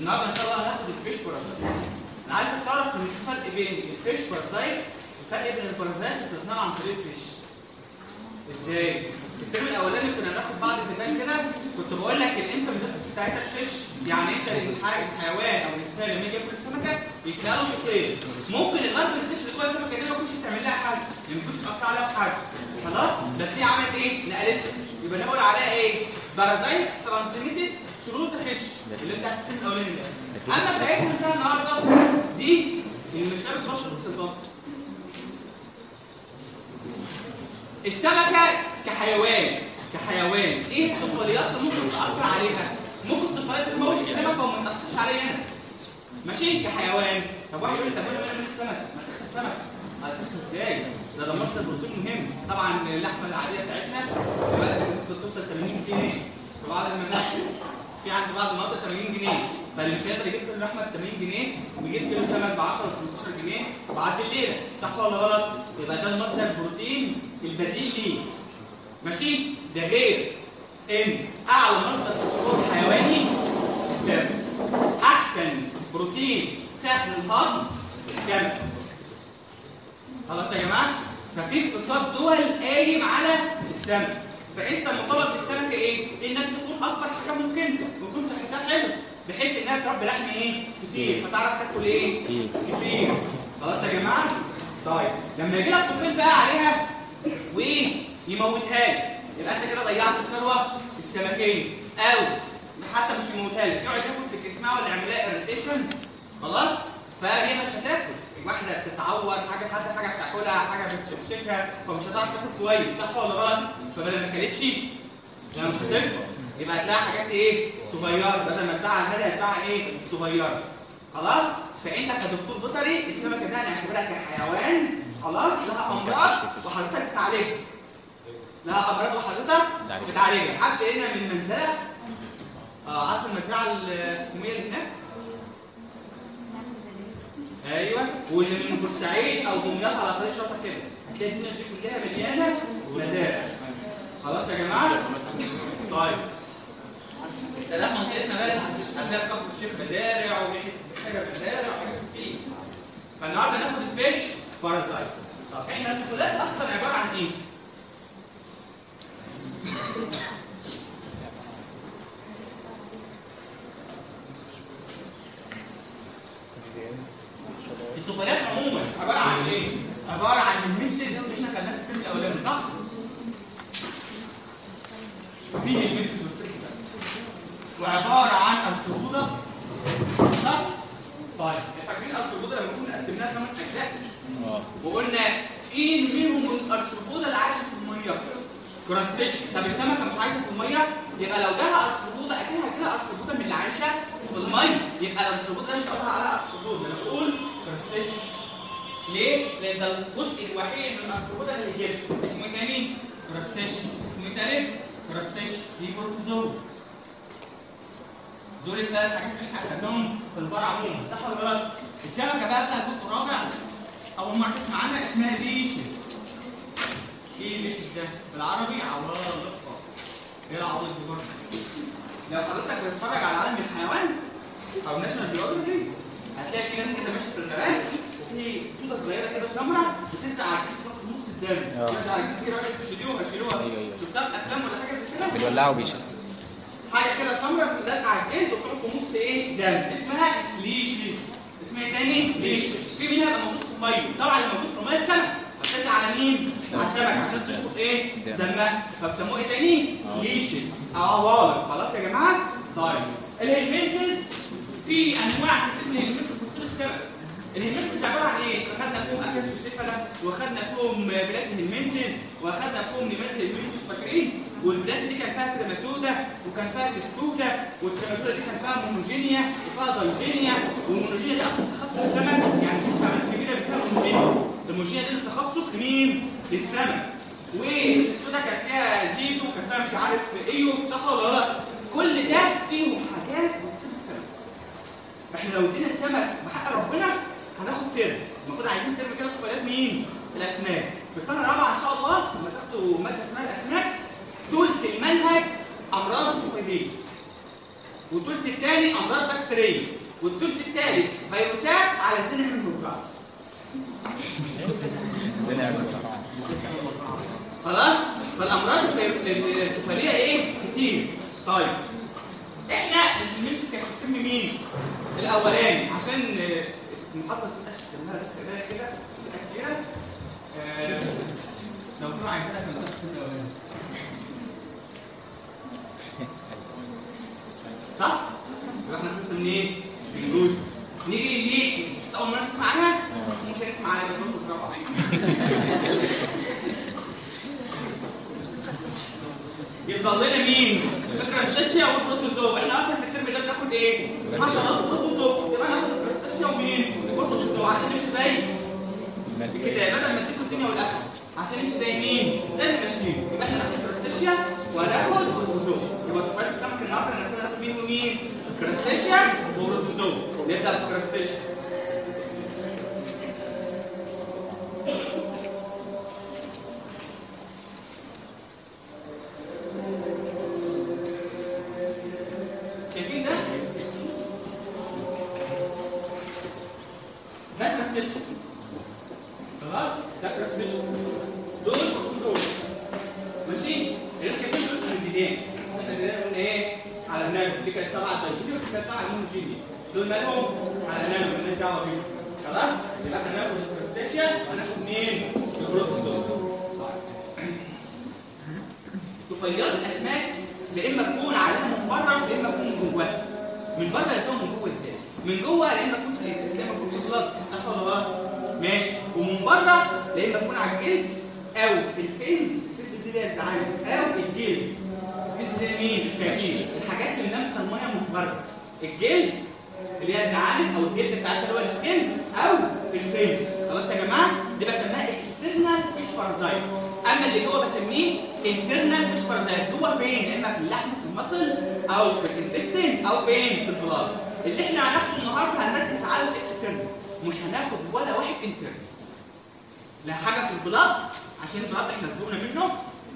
النهارده إن شاء الله هناخد ال fish parasite أنا عايزك تعرف إن في فرق بين ال fish parasite والفرق بين ال parasite اللي بتتنقل عن طريق ال fish إزاي؟ ال term الأولاني كنا بناخد بعض الكتاب كده كنت بقول لك ال intermediate بتاعتك fish يعني انت الحيوان أو الإنسان لما يجي ياكل السمكة يتلاقى له شقين ممكن الأرض الفيش اللي جوه السمكة دي ما يكونش تعمل لها حاجة ما يكونش تاثر عليها بحاجة خلاص بس هي عملت إيه؟ نقلتها يبقى نقول عليها إيه؟ parasite transmitted through the fish اللي انت هتكتب الأولاني ده. اما بتاعتنا بتاع النهارده دي اللي مش لابس بشر بالصداقه السمكة كحيوان كحيوان إيه الطفيليات اللي ممكن تأثر عليها؟ ممكن طفيليات تموت السمكة وما تأثرش عليا أنا. ماشي كحيوان. طب واحد يقول لي طب أنا من السمك ما تاخد سمك هتاخد إزاي؟ ده ده مصدر بروتين مهم. طبعا اللحمة العادية بتاعتنا دلوقتي ممكن توصل 80 جنيه. وبعد ما ناكل في عند بعض المناطق 80 جنيه فاللي مش هيقدر يجيب كيلو لحمة ب 80 جنيه ويجيب كيلو سمك ب 10 و 15 جنيه وبعد الليلة صح ولا غلط؟ يبقى ده مصدر البروتين البديل ليه ماشي؟ ده غير إن أعلى مصدر تشرب حيواني السمك أحسن بروتين سهل الهضم السمك خلاص يا جماعة؟ ففي اقتصاد دول قايم على السمك فأنت مطالب بالسمكه إيه؟ إنك تكون أكبر حاجة ممكنة وتكون صحتها حلوة بحيث انها تربي لحم إيه؟ كتير فتعرف تاكل إيه؟ كتير. كتير خلاص يا جماعة؟ طيب لما يجي لك طفل بقى عليها ويموتها لك يبقى أنت كده ضيعت الثروه السمكية أو حتى مش يموتها لك يقعد ياكل في جسمها ولا يعمل لها اريتيشن خلاص فهي مش هتاكل واحدة بتتعور حاجة حد حاجة بتاكلها حاجة بتشكشكها فمش هتعرف تاكل كويس صح ولا غلط؟ فبدل ما كلتش لا مش هتكبر يبقى هتلاقي حاجات إيه؟ صغيرة. بدل ما تباع غاليه هتباع إيه؟ صغيرة. خلاص؟ فانت كدكتور بيطري السمكة دي هنعتبرها كحيوان. خلاص؟ لها أمراض وحضرتك بتعالجها. لها أمراض وحضرتك بتعالجها. حد هنا من منزله آه عارف المزرعة الحكوميه اللي هناك؟ أيوه. واللي من بورسعيد أو دمياط على طريق شرطه كده هتلاقي الدنيا دي كلها مليانة وال Monogenea دي أصلا تخصص السمك يعني مفيش كمان كبيره اللي فيها Monogenea ال Monogenea دي التخصص لمين؟ للسمك وال Cestoda كان فيها زيتو كان فيها مش عارف ايو صح ولا لأ؟ كل ده فيهم حاجات بتصيب السمك إحنا لو ادينا السمك بحق ربنا هناخد term. المفروض عايزين term كده طفيلات مين؟ الاسماك في السنة الرابعه إن شاء الله لما تاخدوا مادة اسمها الاسماك ثلث المنهج أمراض طفيليه والثلث الثاني أمراض بكتيريه والثلث الثالث فيروسات على سن من المزرعه خلاص؟ فالأمراض الطفيليه إيه؟ كتير. طيب إحنا كانت بتتم مين الأولاني. عشان المحاضرة تبقاش كلها كده تبقى كتيره آه، لو كانوا عايزينها كانوا تقسم الأولاني. صح؟ يبقى إحنا خلصنا من إيه؟ الجزء نيجي ليش اول مره نسمع عنها مش هنسمع عنها بنقول رابعه يفضل لنا مين؟ الكرستاشيا والبروتوزوا إحنا أصلا في الترم ده بناخد إيه؟ حشرات البروتوزوا يبقى ناخد الكرستاشيا ومين؟ والبروتوزوا عشان نمشي زي كده بدل ما تديكوا الدنيا والاخره عشان نمشي زي مين؟ زي الماشيين يبقى إحنا ناخد الكرستاشيا وهناخد البروتوزوا يبقى تفرق السمك النهارده هناخد مين ومين؟ الكرستاشيا والبروتوزوا نبدأ بالكرستاشيا في ال muscle أو في ال intestine أو فين في ال blood اللي إحنا هناخده النهارده هنركز على ال external مش هناخد ولا واحد internal لا حاجة في ال blood عشان ال blood إحنا رزقنا منه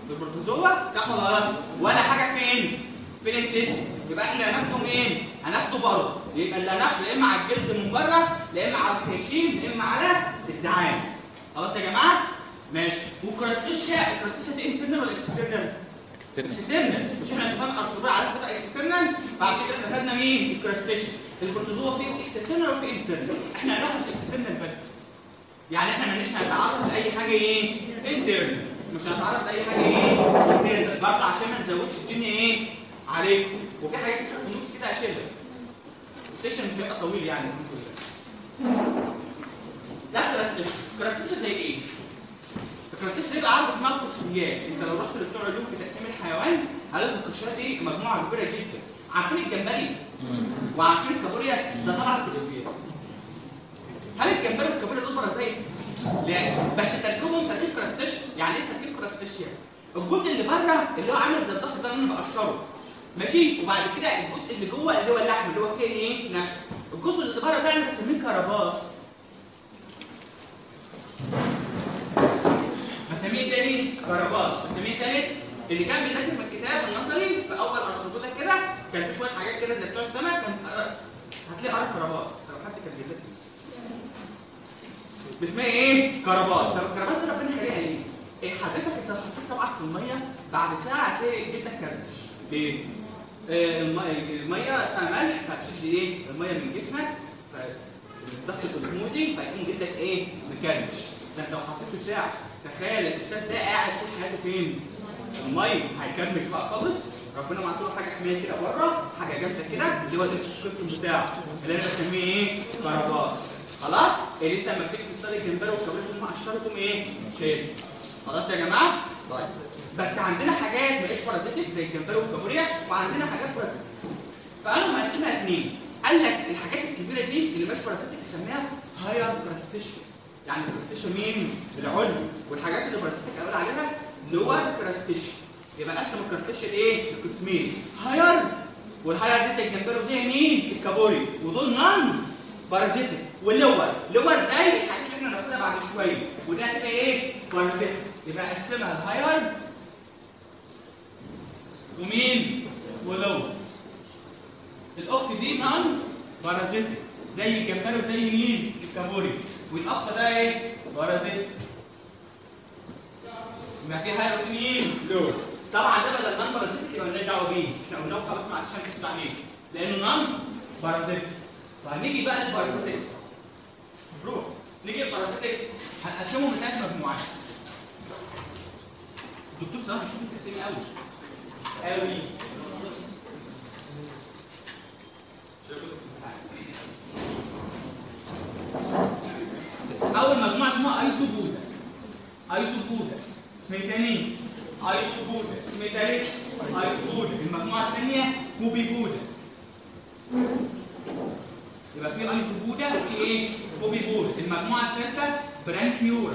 في ال protozoa صح ولا غلط؟ ولا حاجة فين؟ في ال intestine يبقى إحنا هناخده منين؟ هناخده بره. يبقى اللي هناخده يا إما على الجلد من بره يا إما على الخياشيم يا إما على الزعانف. خلاص يا جماعة؟ ماشي. وال Crustacea ال Crustacea دي internal ولا external external مش إحنا اتفقنا Arthropoda تبقى external فعشان كده إحنا خدنا مين؟ ال Crustacea ال protozoa فيه external وفيه internal إحنا هناخد ال external بس. يعني إحنا مش هنتعرض لأي حاجة إيه؟ internal مش هنتعرض لأي حاجة إيه؟ internal برضه عشان ما نزودش الدنيا إيه؟ عليكم. وفي حاجات كتير في كده السيشن مش هيبقى طويل يعني. ده كراستيشيا كراستيشيا زي إيه؟ الكراستيشيا يبقى عارف اسمها القشريات انت لو رحت لبتوع علوم في تقسيم الحيوان هتلاقي القشريات دي مجموعة كبيرة جدا. عارفين الجمبري؟ وعارفين الكابوريا ده طبعا القشريات هل الجمبري والكابوريا دول بارازيت؟ لا. بس تركيبهم تركيب كراستيشيا. يعني إيه تركيب كراستيشيا؟ الجزء اللي بره اللي هو عامل زي الضغط ده اللي أنا بقشره. ماشي؟ وبعد كده الجزء اللي جوه اللي هو اللحم اللي هو كان إيه؟ نفسه الجزء اللي بره ده أنا بسميه كرباس. بسميه تاني كرباس بسميه تالت اللي كان بيذاكر من الكتاب النظري في أول ارشفوده كده كان في شوية حاجات كده زي بتوع السمك كان هتلاقي قرا كرباس لو حد كان بيذاكر باسمها إيه؟ كرباس طب الكرباس ده ربنا خليها إيه؟ إيه حضرتك أنت حطيت صبعك في المية بعد ساعة هتلاقي جلدك كرمش ليه؟ آه المية ملح فتشد إيه؟ المية من جسمك فالضغط الاسموزي فيكون جلدك إيه؟ مكرمش ده انت لو حطيته ساعة تخيل الأستاذ ده قاعد طول حياته فين؟ المية. هيكمل بقى خالص. ربنا بعت له حاجة حماية كده بره. حاجة جامدة كده. اللي هو السكريبت بتاعه. اللي أنا بسميه إيه؟ carapace خلاص؟ اللي أنت لما بتيجي تصطاد الجمبري والكابوريا تقوم مقشرتهم إيه؟ شيل خلاص يا جماعة؟ طيب. بس عندنا حاجات مش parasitic زي الجمبري والكابوريا وعندنا حاجات parasitic فقالوا مقسمها اثنين قال لك الحاجات الكبيرة دي اللي مش parasitic نسميها higher crustacean يعني crustacean مين؟ العلوي والحاجات اللي parasitic قالوا عليها lower crustacean يبقى قسم ال crustacean إيه؟ لقسمين higher وال higher دي زي الجمبري وزي مين؟ الكابوري. ودول non parasitic وال lower lower زي الحاجات اللي إحنا هناخدها بعد شوية. وده هتبقى إيه؟ parasitic يبقى اقسمها ال higher ومين؟ و lower الأخت دي non parasitic زي الجمبري وزي مين؟ الكابوري. والاخ ده إيه؟ parasite يبقى في حاجة مين؟ lower. طبعا ده بدل non parasitic يبقى مالناش دعوة بيه. إحنا قلنا خلاص ما عادش هنكتب عليه لأنه non parasitic فهنيجي بقى لل parasitic روح نيجي ال parasitic هنقسمهم لثلاث مجموعات الدكتور صلاح بيحب التقسيم قوي قوي أول مجموعه اسمها Isopoda Isopoda اسمها تاني؟ Isopoda اسمها تالت؟ Isopoda المجموعة الثانية Copepoda يبقى في Isopoda وفي إيه؟ Copepoda المجموعة الثالثه Branchiura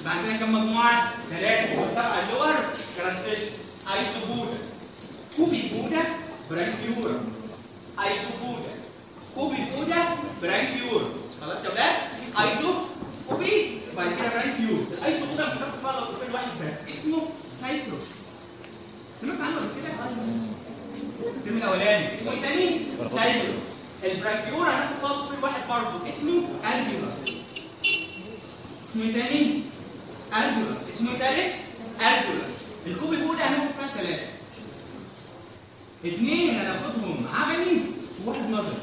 يبقى عندنا كم مجموعة؟ ثلاثة وتبع ال lower. crustacean Isopoda Copepoda Branchiura Iso Copepoda Branchiura خلاص يا ولاد Iso Cope وبعد كده Branchiura ال Isopoda مش هتاخد فيها طفيل واحد بس اسمه Cyclops سمعت عنه قبل كده الترم الاولاني اسمه إيه تاني Cyclops ال Branchiura هناخد فيها طفيل واحد برضه اسمه ال Argulus اسمه إيه تاني ال Argulus اسمه إيه تالت ال Argulus ال Copepoda هناخد فيها ثلاثة اثنين هناخدهم عملي وواحد نظري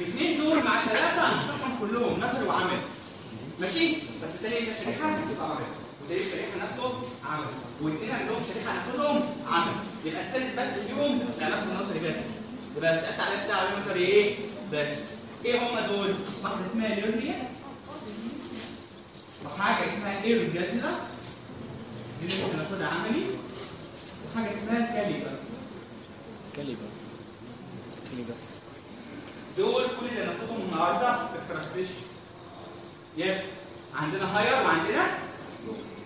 الاثنين دول مع الثلاثة هنشرحهم كلهم نظري وعملي ماشي؟ بس الثاني هنا شريحة يبقى عملي والثاني شريحة ناخده عملي والاثنين عندهم شريحة هناخدهم عملي يبقى الثالث بس فيهم لا ناخد نظري بس. يبقى قد عليها بتاع نظري إيه؟ بس. إيه هم دول؟ واحدة اسمها ليوريا وحاجة اسمها ايرجاتيلاس دي اللي ممكن ناخدها عملي. وحاجة اسمها Caligus Caligus Caligus دول كل اللي هناخدهم النهارده في ال crustacean يبقى عندنا higher وعندنا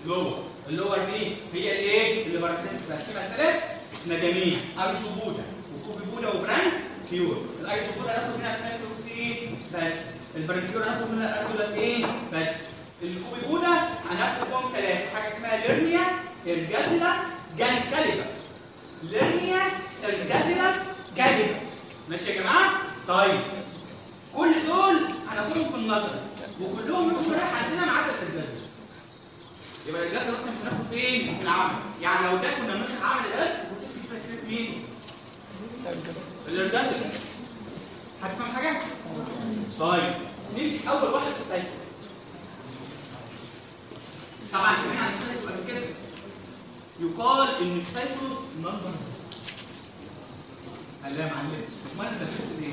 lower ال lower دي هي الايه اللي بركزت بقسمها ثلاث مجاميع Isopoda و Copepoda و Branchiura ال Isopoda هناخد منها Cyclops بس. ال Branchiura هناخد منها Argulus بس. ال Copepoda هناخد منهم ثلاثة حاجة اسمها Lernaea Ergasilus و Caligus Lernaea Ergasilus و Caligus ماشي يا جماعة طيب. كل دول هناخدهم في النظري وكلهم لهم شرائح عندنا ما عدا الجزء يبقى الجزء بس مش هناخد فين؟ في العملي. يعني لو ده كنا بنشرح عملي بس كنت في تفسير مين؟ الجزء. هتفهم حاجة؟ طيب. نمسك أول واحد في السايكل. طبعا سمعنا عن السايكل قبل كده. يقال إن السايكل نمبر قال لا يا معلم أمال أنت بتدرس إيه؟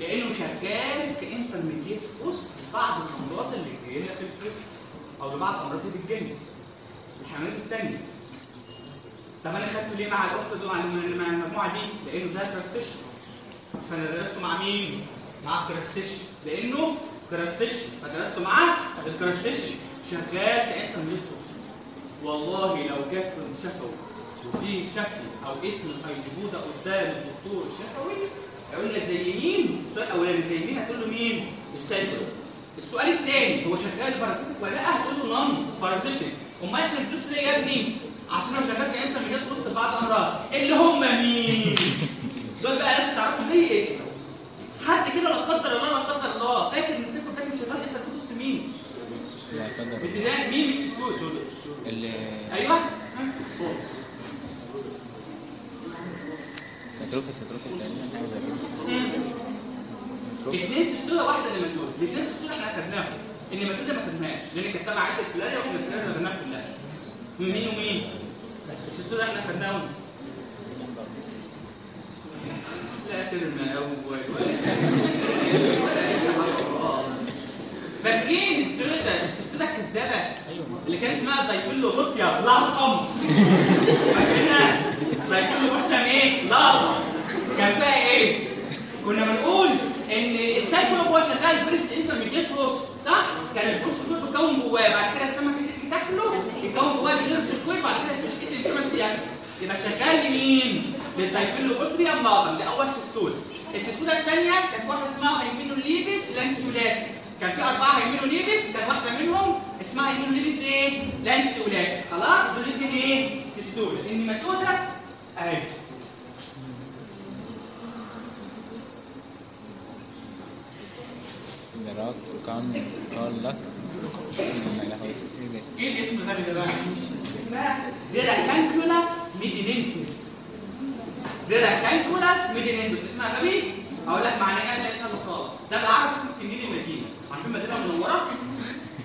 لأنه شغال كانترميديت وسط بعض الأمراض اللي جاية لنا في الجسم أو لبعض أمراض الجن. الحيوانات الثانية طب أنا خدته ليه مع الأخت مع المجموعة دي؟ لأنه ده crustacean فأنا درسته مع مين؟ مع ال crustacean لأنه crustacean فدرسته مع ال crustacean شغال ك intermediate host والله لو جت في الشفوي وفي شكل أو اسم ال Isopoda قدام الدكتور الشفوي هيقول لك زي مين؟ السؤال الأولاني زي مين؟ هتقول له مين؟ السايكل السؤال الثاني هو شغال parasitic ولا لأ؟ هتقول له non parasitic أمال إحنا بندوس ليه يا ابني؟ عشان هو شغال كانت من جد وسط بعض امراض اللي هم مين؟ دول بقى لازم تعرفهم زي اسم حد كده لا قدر الله لا قدر الله فاكر إن السيكل مش شغال أنت بتدوس مين؟ لا قدر ابتداء مين مش السكوت أيوه ستروفس ستروفس تقريبا حاجة زي كده ستروفس اثنين سيستولا واحدة نيماتود الاثنين سيستولا إحنا اخدناهم النيماتود ما خدناهاش لأن كانت تبع عده الفلاريا وإحنا الفلاريا خدناها كلها. مين ومين؟ ال Cestoda إحنا اخدناهم لا ترم أول. ولا ولا اي حاجة خالص فاكرين التويوتا ال Cestoda الكذابه اللي كان اسمها Diphyllobothrium latum فاكرينها؟ Diphyllobothrium إيه؟ latum كان فيها إيه؟ كنا بنقول إن السايكل هو شغال first intermediate host صح؟ كان ال procercoid بيتكون جواه بعد كده السمك اللي تاكله يتكون جواه ال plerocercoid بعد كده اللي بيتكون يعني يبقى شغال لمين؟ لل Diphyllobothrium latum ده أول Cestode. ال Cestoda الثانية كانت واحدة اسمها Hymenolepis lanceolata. كان في أربعة Hymenolepis كان واحدة منهم اسمها Hymenolepis إيه؟ lanceolata خلاص دول الاثنين إيه؟ Cestode. النيماتودا اهي Dracunculus إيه ده الاسم ده بقى اسمها Dracunculus medinensis Dracunculus medinensis اسمها غبي هقول لك معناه إيه؟ ده سهل خالص ده بالعربي اسمه تنين المدينة. عارفين مدينة منورة؟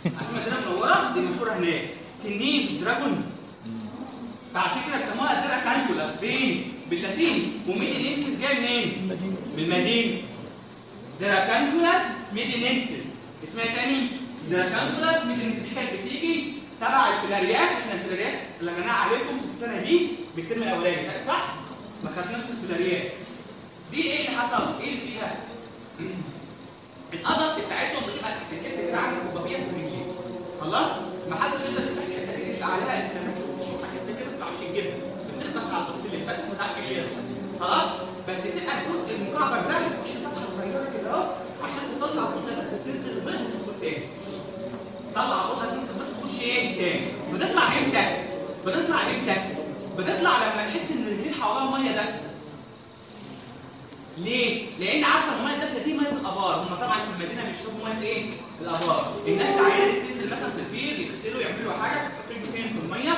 عارفين مدينة منورة؟ دي مشهورة هناك. تنين dragon فعشان كده بيسموها Dracunculus فين؟ باللاتيني و medinensis جاي منين؟ من المدينة Dracunculus medinensis اسمها إيه تاني؟ Dracunculus medinensis دي كانت بتيجي تبع الفيلاريات إحنا الفيلاريات اللي غناها عليكم في السنة دي بالترم الأولاني. صح؟ ما خدناش الفيلاريات دي إيه اللي حصل؟ إيه اللي فيها؟ القدر بتاعتهم بتبقى تحت الكتف كده في الرجلين خلاص؟ ما حدش يقدر يفتح الكتف عليها انت مش حاجات زي كده بتختص على التفصيل اللي فاتت ما تعرفش كده خلاص؟ بس تبقى الجزء المكعبر ده فتحه صغيرة كده أهو عشان تطلع البوصه بس تنزل البيض وتدخل تاني طلع البوصه تنزل البيض تخش إيه تاني بتطلع إمتى؟ بتطلع إمتى؟ بتطلع لما تحس إن الرجلين حواليها ميه دافيه ليه؟ لأن عارفة المية الدافيه دي مية الأبار هم طبعا في المدينة بيشربوا مية إيه؟ الأبار الناس العيانه تنزل مثلا في البير يغسلوا يعملوا حاجة تحط رجل فين في المية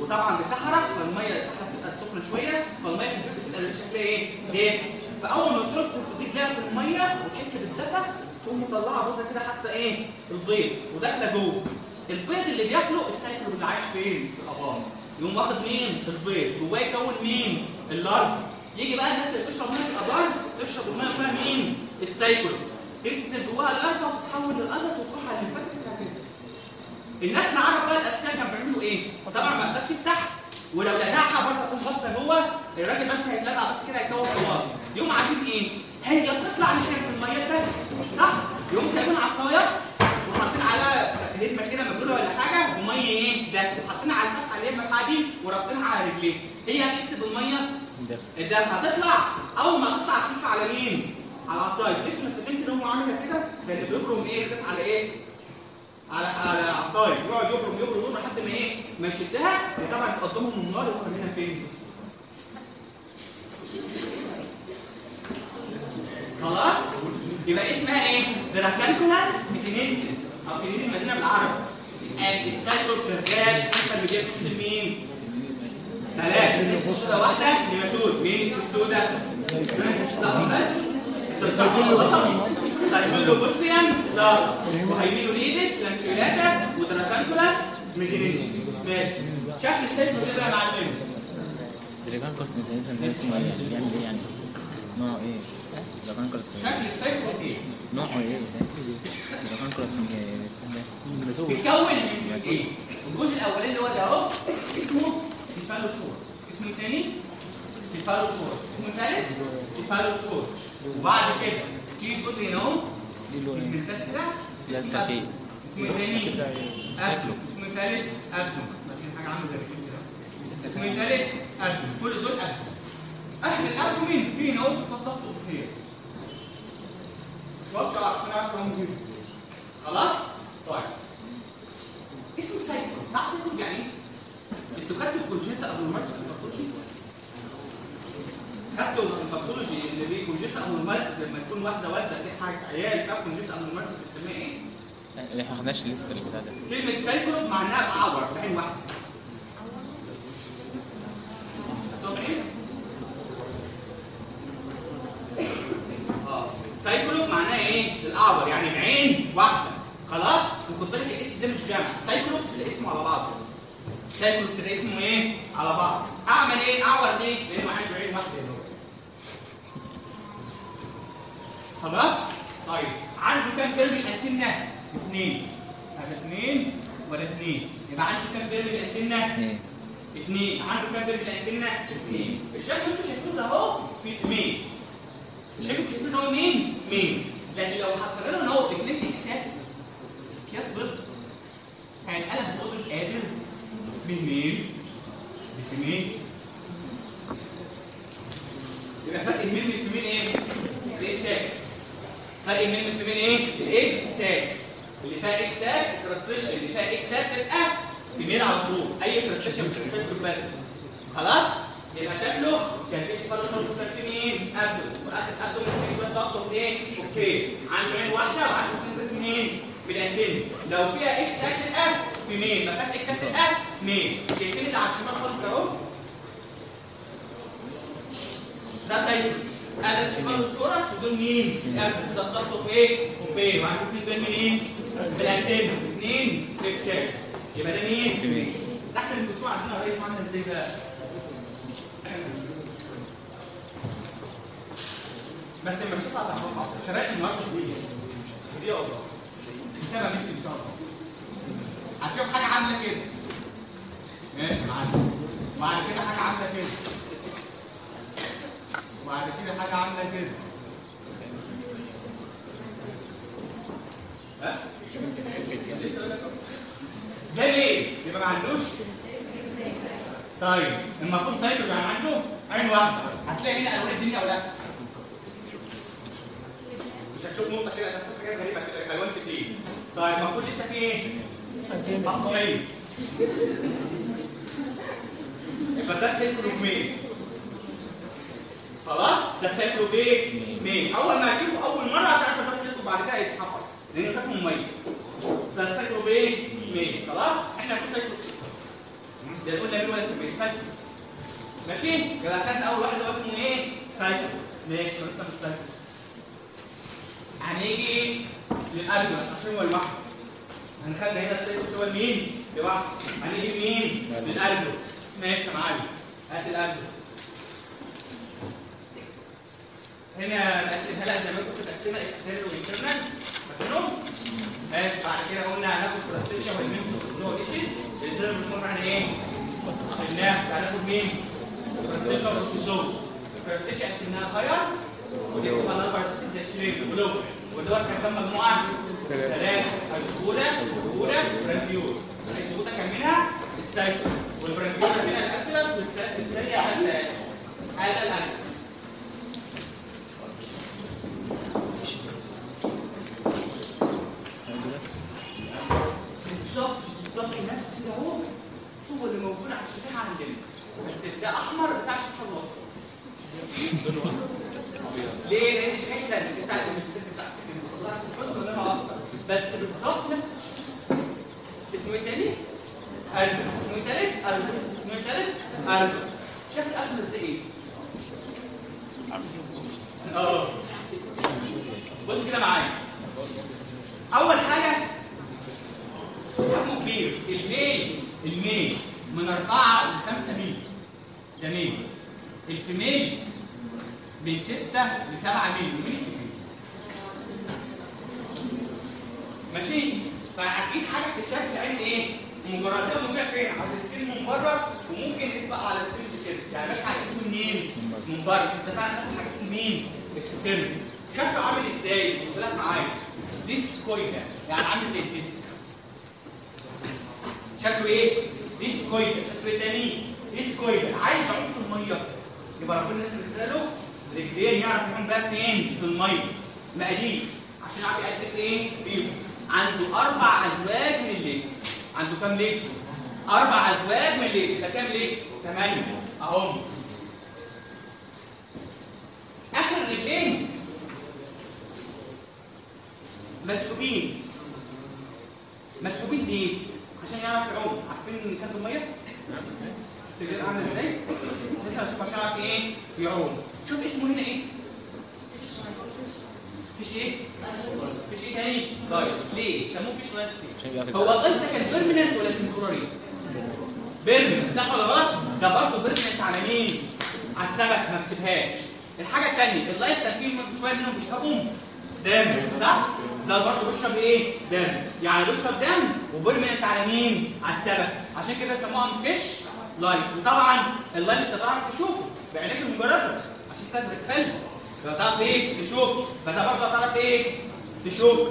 وطبعا بصحراء فالمية الصحراء بتبقى سخنة شوية فالمية في بتبقى شكلها إيه؟ دافي فأول ما تحط رجلها في المية وتحس بالدفى تقوم مطلعة بوزه كده حتى إيه؟ البيض وداخلة جوه البيض اللي بياكله السايكل اللي عايش فين؟ في الابار يقوم واخد مين؟ البيض جواه يكون مين؟ ال larva يجي بقى الناس اللي بتشرب مية الابار تشرب المية فيها مين؟ السايكل تنزل جواها الأرض وتتحول للارض وتروح على ال lymphatic الناس معاها بقى الأساسية كانوا بيعملوا إيه؟ طبعا ما يقدرش يفتح ولو لدعها برضه تكون باصه جوه الراجل بس هيتلدع بس كده هيكون خلاص يقوم عاملين إيه؟ هي بتطلع ناحيه المية الثانية صح؟ يقوم جايبين عصاية وحاطين عليها هدمة كده مبلولة ولا حاجة وميه إيه؟ ده وحاطين على الفتحة اللي هي المفتحه دي ورابطينها على رجليه هي هتحس بالمية ده هتطلع أول ما تطلع تلف على مين؟ على العصاية تلف لفتين كده هو عامل كده زي اللي بيبرم إيه خيط على إيه؟ على على عصاية يقعد يبرم يبرم يبرم لحد ما إيه؟ ما يشدها طبعا يقدمهم من النار يروح منها فين؟ خلاص؟ يبقى اسمها إيه؟ Dracunculus medinensis أو تنين المدينة بالعربي السايكل شغال انت اللي جايب مين؟ ثلاثة سودة واحدة نيماتود مين السودة؟ طيب بوسيان لا وهيميلو ليدس لانشيولاتا ودراكانكولاس ميدينيس ماشي شكل السيف كده يا معلم ده اسمه إيه يعني يعني نوعه إيه دريجان كورس شكل السيف إيه؟ نوعه إيه ده بيتكون من إيه؟ الجزء الاولاني اللي هو ده أهو اسمه سيفالوسور اسمه الثاني سيفالوسور اسمه الثالث سيفالوسور وبعد كده في جزء هنا اهو سيجمنتات كده التقييد اسمه الثاني اسمه الثالث أكلو لكن حاجة عاملة زي كده اسمه الثالث أكلو كل دول أكلو أهل الأكلو مين؟ مين أهو شطات ضغط أوكي شوية شعر عشان أعرف هم خلاص؟ طيب اسمه سايكل تعرف سايكل يعني إيه؟ أنتوا خدتوا الكونجنتا قبل الباثولوجي؟ خدتوا الباثولوجي اللي بيه قبل الماركس لما تكون واحدة والدة في حاجة عيال كونجنتا قبل الماركس بنسميها إيه؟ اللي إحنا خدناش لسه البتاع ده كلمة سايكلوب معناها الأعور بعين واحدة. هتقول إيه؟ آه cyclop معناها إيه؟ الأعور يعني بعين واحدة. خلاص؟ وخد بالك ال s ده مش جمع، Cyclops اسمه على بعضه. Cyclops ده اسمه إيه؟ على بعض. أعمل إيه؟ أعور ليه؟ لأنه عنده عين واحدة يا نور. خلاص؟ طيب عنده كام pair من ال antenna؟ اثنين. هذا اثنين ولا اثنين يبقى عنده كام pair من ال antenna؟ اثنين اثنين عنده كام pair من ال antenna؟ اثنين الشكل اللي أنتوا شايفينه أهو في مين الشكل اللي أنتوا شايفينه هو مين؟ مين لكن لو هتقرروا ان هو اثنين egg sacs اكياس بيض هيتقلب بقدر قادر من مين؟ من مين؟ يبقى فرق المين من مين إيه؟ ال egg sacs فرق المين من مين إيه؟ ال egg sacs اللي فيها egg sac ال crustacean اللي فيها egg sac تبقى female على طول. أي crustacean مش Cyclops بس. خلاص؟ يبقى شكله كان في صفات خالص كان في مين قبله. والاخر قبله ممكن شوية ضغط إيه؟ okay. عنده عين واحدة وعنده اثنين مين بالانتين لو فيها egg sac تبقى female ما فيهاش egg sac تبقى male شايفين اللي على الشمال خالص أهو. ده سايكل. هذا السيفالوسكورس ودول مين؟ القلب ده الضغط إيه؟ أوكي وعنده اثنين دول منين؟ بالانتين اثنين اكسس يبقى ده مين؟ تحت المشروع عندنا رئيس عامل إزاي بقى؟ بس المشروع على بعض شرائط النهارده دي دي والله كتابه مسك ان شاء الله هتشوف حاجة عاملة كده. ماشي معاك وبعد كده حاجة عاملة كده. وبعد كده حاجة عاملة كده ها؟ لسه أقول لك. ده ليه؟ يبقى ما عندوش طيب المفروض سايكل يبقى عنده عين واحدة هتلاقي هنا ألوان الدنيا ولا لا؟ مش هتشوف نقطة كده هتشوف حاجات غريبة كده ألوان كتير طيب المفروض لسه في إيه؟ خطين يبقى ده سيكل ركمين خلاص؟ ده سيكلو بايه؟ مين؟ أول ما هتشوفه أول مرة هتعرف ده بعد كده يتحفظ. لأنه شكله مميز. ده سيكلو بايه؟ مين؟ خلاص؟ إحنا في سيكلو ده قلنا مين ولا ماشي؟ يبقى خدنا أول واحد هو اسمه إيه؟ سيكلو ماشي لسه مش سيكلو هنيجي للارجل عشان هو لوحده. هنخلي هنا السيكلو هو مين؟ لوحده. هنيجي مين؟ للارجل ماشي يا معلم. هات الارجل هنا نقسمها لها زي ما كنت مقسمه اكسترنال وانترنال فاكرهم؟ ماشي بعد كده قلنا هناخد بلاستيشن والميوزك نو ايشيز الانترنال بتكون عن إيه؟ قلناها هناخد مين؟ بلاستيشن والسيزوز البلاستيشن قسمناها خير ودي بتبقى الاربع زي شريك ولو ودول كان كام مجموعة؟ ثلاثة. الاولى الاولى برانكيول الاولى كان منها السايكل. والبرانكيول منها الاكترس والثانيه هذا الانكل بالظبط بالظبط هو هو اللي موجود على الشريحة عندنا بس ده أحمر بتاع الشريحة الوسطى ليه؟ لأن الشريحة ده بتاعت المسك بتاعت بص لونها اخضر بس بالظبط نفس الشريحه اسمه إيه تاني؟ البس اسمه إيه تالت؟ البس اسمه إيه تالت؟ البس شكل البس ده إيه؟ آه بص كده معايا أول حاجة كبير الميل الميل. من 4 ل 5 ميل. ده ميل. الفيميل من 6 ل 7 ميل كبير ماشي؟ فأكيد حاجة اكتشاف العين إيه؟ مجرد ده ممكن فين؟ على السكين من بره وممكن يبقى على الفيلد كده يعني مش على اسمه منين من بره. أنت فاهم تاخد حاجات من مين external شكله عامل إزاي؟ خد بالك معايا. discoid يعني عامل زي ال disc. شكله إيه؟ discoid شكله إيه تاني؟ discoid عايز يعوم في المية. يبقى ربنا لازم يديله رجلين يعرف يعوم بقى فين في المية. مقادير عشان يعرف يقدم إيه؟ فيهم. عنده أربع أزواج من ال legs عنده كام legs أربع أزواج من ال legs ده كام leg ثمانيه اهم آخر رجلين. مسكوبين مسكوبين ليه؟ عشان يعرف يعوم عارفين كانت المية؟ تجد عامل إزاي؟ لسه هشوف عشان يعرف إيه؟ يعوم شوف اسمه هنا إيه؟ فيش إيه فيش إيه تاني؟ لايس ليه؟ سموه فيش لايس عشان ليه هو ال lice ده كان permanent ولا temporary permanent صح ولا غلط؟ ده برضه permanent على مين؟ على السمك. ما بسيبهاش. الحاجة الثانية ال lice كان فيه شوية منهم بيشربوا دم صح؟ ده برضه بيشرب إيه؟ دم. يعني بيشرب دم و permanent على مين على السمك عشان كده سموها fish lice وطبعا ال lice انت تعرف تشوفه بعينيك المجرده عشان كده بتتفل فتعرف إيه؟ تشوف. فده برضه هتعرف إيه؟ تشوف.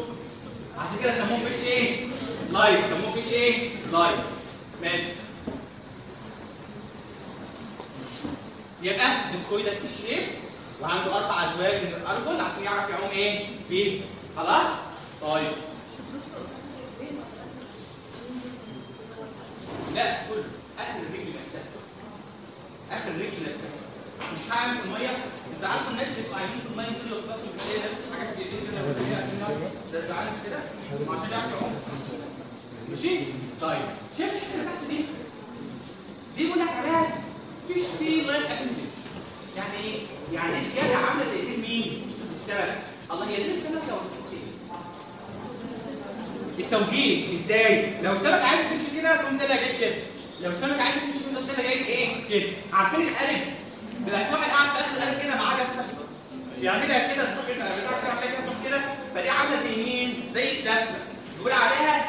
عشان كده سموه fish إيه؟ lice سموه fish إيه؟ lice ماشي. يبقى discoid في ال shape وعنده أربع أزواج من الأرجل عشان يعرف يعوم إيه؟ بيه. خلاص؟ طيب. لا كله آخر رجل نفسها آخر رجل نفسها مش هعمل في المية؟ أنت عارف الناس اللي قاعدين في المية ينزلوا يغطسوا بتلاقي لابس حاجات زي دي كده عشان ده زعلان كده؟ عشان يعرف يعوم. ماشي؟ طيب. شايف الحته اللي تحت دي؟ دي بيقول لك عليها تشفي لاين اكتيفيتي يعني إيه؟ يعني زياده عاملة زي مين السبب الله هي دي السمك لو التوجيه إزاي؟ لو السمك عايز تمشي كده تقوم ده جاي كده لو السمك عايز تمشي كده ده جاي إيه؟ كده عارفين القارب؟ واحد قاعد في اخر القارب كده معاه جنب يعملها كده تروح كده بتاع كده تروح كده فدي عاملة زي مين؟ زي الدفه بيقول عليها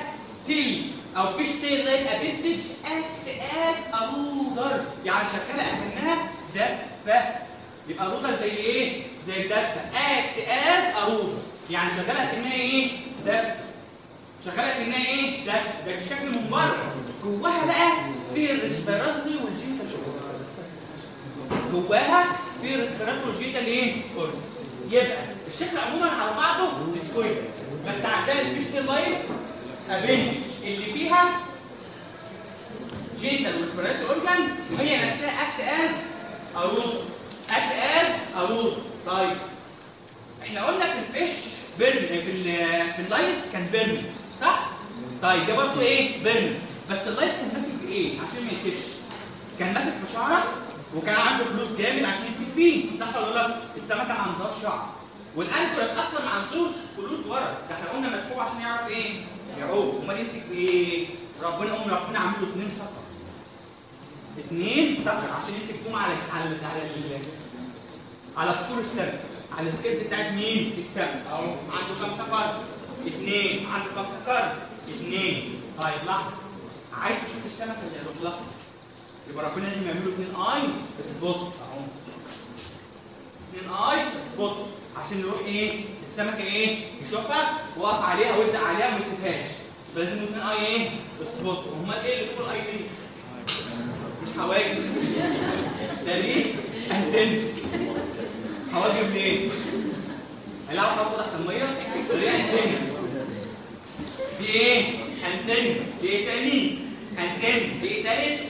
tail أو fish tail like appendage act as a rudder يعني شكلها أكنها دفة يبقى rudder زي إيه؟ زي الدفه act as a rudder يعني شغاله أكنها إيه؟ دفة شغالة كانها إيه؟ ده ده بالشكل من بره جواها بقى في الريسبيراتوري والجيتال جواها في الريسبيراتوري والجيتال إيه اورجن يبقى الشكل عموما على بعضه square بس عندها ال fish tail like appendage اللي فيها genital و respiratory organ وهي نفسها act as a rudder act as a rudder طيب. إحنا قلنا في ال fish permanent في ال في ال lice كان permanent صح؟ طيب ده برضه إيه؟ permanent بس ال lice كان ماسك بإيه؟ عشان ما يسيبش كان ماسك في شعره وكان عنده claws جامد عشان يمسك فيه صح ولا لا؟ السمكة عندهاش شعر وال Argulus أصلا ما عندوش claws ورا ده إحنا قلنا discoid عشان يعرف إيه؟ يعوم أمال يمسك بإيه؟ ربنا ام ربنا عامل له اثنين sucker اثنين sucker عشان يمسك فيهم على على على على قشور السمك على ال scales بتاعت مين؟ السمك عنده كام sucker؟ اثنين. عنده كام sucker؟ اثنين. طيب لحظة. عايز تشوف السمكة اللي لها يبقى ربنا لازم يعملوا اثنين eye spot أهو. اثنين eye spot عشان يروح إيه؟ السمكة إيه؟ يشوفها ويقف عليها ويلزق عليها وما يسيبهاش يبقى لازم اثنين eye إيه؟ spot أمال إيه اللي فوق الاي دي؟ مش حواجب. ده ليه؟ اهتم حواجب ليه؟ هيلعب خط تحت الميه ليه انتن دي إيه؟ انتن دي إيه تاني؟ انتن دي إيه تالت؟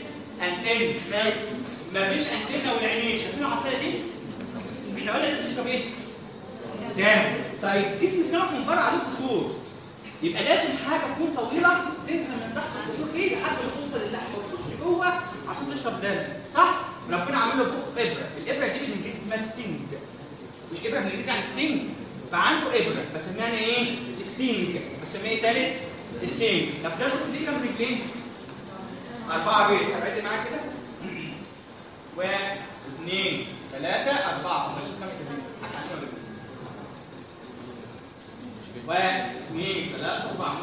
انتن ماشي. ما بين الانتنه والعينين. شايفين العصايه دي؟ إحنا قلنا انت بتشرب إيه؟ دم طيب جسم السمك من بره عليه قشور. يبقى لازم حاجة تكون طويلة تنزل من تحت القشور. دي لحد ما توصل للحم وتخش جوه عشان تشرب دم. صح؟ ربنا عامل له بق ابره الإبرة دي بالانجليزي اسمها sting مش إبرة بالانجليزي يعني sting فعنده إبرة بسميها أنا إيه؟ sting بسميها إيه تالت؟ sting طب ده ليه كام رجلين؟ أربعة بيت تابعتي معايا كده؟ واحد اثنين ثلاثة أربعة بالله. واحد اثنين ثلاثة أربعة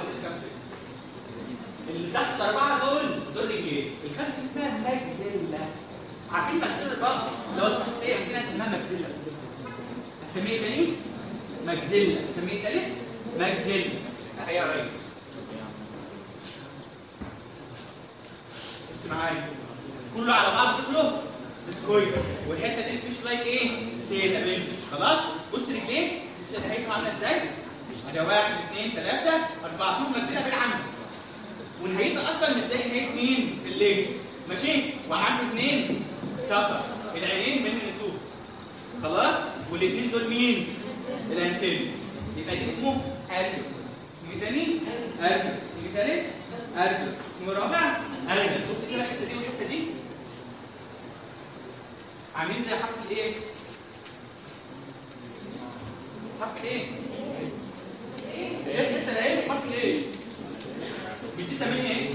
دي اللي تحت أربعة دول دول رجلين الخمسة اسمها maxilla عارفين maxilla البقر لو اسمها سيئة نسينا اسمها maxilla هتسميه إيه تاني؟ maxilla هتسميه إيه تالت؟ maxilla أهي يا ريس بس معايا كله على بعض شكله square والحتة دي fish like إيه؟ تيل ابنتش خلاص بص رجليه لسه نهايته عامله إزاي؟ ده واحد اثنين ثلاثة أربعة شوف مجزله بعيد عنك ونهايتها أصلا مش زي نهايه مين؟ الليجز ماشي؟ وعنده اثنين سطر العينين من النسوج خلاص؟ والاثنين دول مين؟ الانتين يبقى دي اسمه ارجلس اسمه تاني؟ ارجلس اسمه تالت؟ ارجلس اسمه الرابع ارجلس بص كده الحتة دي والحتة دي عاملين زي حرف الايه؟ حرف الايه؟ شايف ده إيه؟ حرف الايه؟ مش دي تمانية إيه؟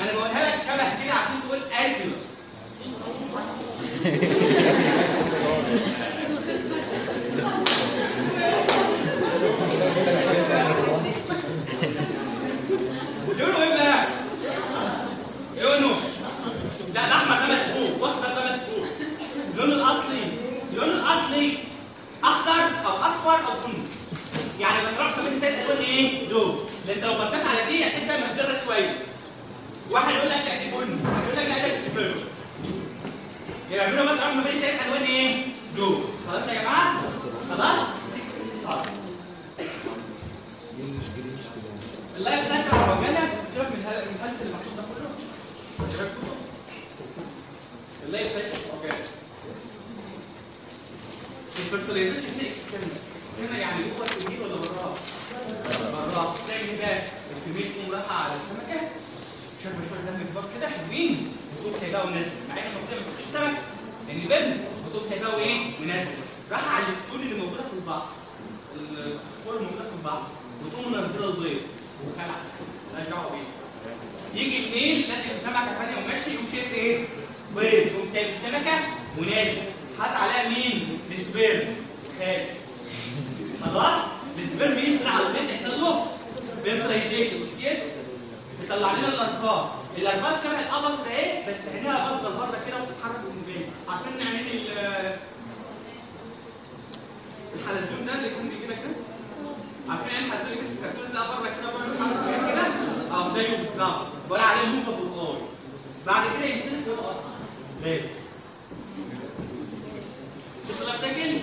أنا بقولها لك شبه كده عشان تقول ارجلس لونه إيه بقى؟ لونه لا الاحمر ده مسبوق واخضر ده مسبوق لونه الاصلي لونه الاصلي اخضر أو اصفر أو بني يعني ما تروحش من التلات الوان إيه؟ دول. لأن لو بصيت على دي هتحسها مخضره شوية. واحد يقول لك لا دي بني. واحد يقول لك اسبرو يبقى بينهم مثلا ما بين التلات الوان إيه؟ دول. خلاص يا جماعة؟ خلاص؟ اللايف سنتر عجاله سيبك من الهل- من الهلس اللي محطوط ده كله. ال life okay. ال fertilization دي external external يعني جوه ال female ولا براه؟ براه تعمل بقى؟ الكمية تقوم رايحة على السمكة. شرب شوية دم كبار كده حلوين. وتقوم سايباه ونازل مع إن المفروض ما تاكلش سمك لأن بن وتقوم سايباه وإيه؟ ونازل راح على ال stone اللي موجودة في البحر الفوسفور الموجوده في البحر وتقوم منزلة البيض وخلع. مالهاش دعوة بيه. يجي الميل لازم سمكة ثانية وماشي. يقوم شايف إيه؟ بيض. يقوم سايب السمكة ونازل. حط عليها مين؟ السبيرم. خارج خلاص؟ السبيرم ينزل على البيض يحصل له فيرتلايزيشن مش كده؟ بيطلع لنا الارقام الارقام شبه القمر ده إيه؟ بس عينيها باصه لبره كده وبتتحرك بين عارفين عينين ال- الحلزون ده اللي يكون بيجي لك كده؟ عارفين عين الحلزون اللي في الكرتون ده بره كده بره بيتحرك كده؟ آه زيه بالظبط ولا عليه موفه بالقاي بعد كده ينزل كده أصلا لازم شفت اللايف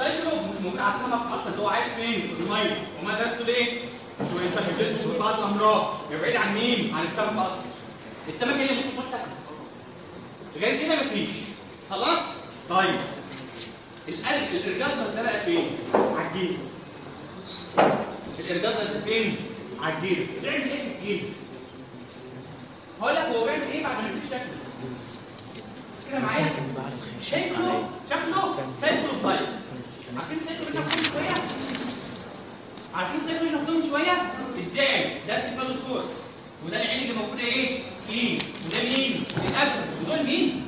السايكلو مش موجود على السمك أصلا هو عايش فين؟ في المية وما درسته ليه؟ أنت بتدرس شوية بعض الأمراض بعيد عن مين؟ عن السمك أصلا السمك اللي ممكن تروح تاكله غير كده مفيش خلاص؟ طيب القلب ده بقى فين؟ على الجيز الارجاسر ده فين؟ على الجيز بيعمل إيه في الجيز؟ هقول لك هو بيعمل إيه بعد ما يديك شكله كده معايا شكله شكله سايكلو بايت عارفين اللي ناخده شوية؟ عارفين اللي ناخده شوية؟ إزاي؟ ده سيفالوسورس وده العين اللي موجودة إيه؟ فيه وده مين؟ الابر ودول مين؟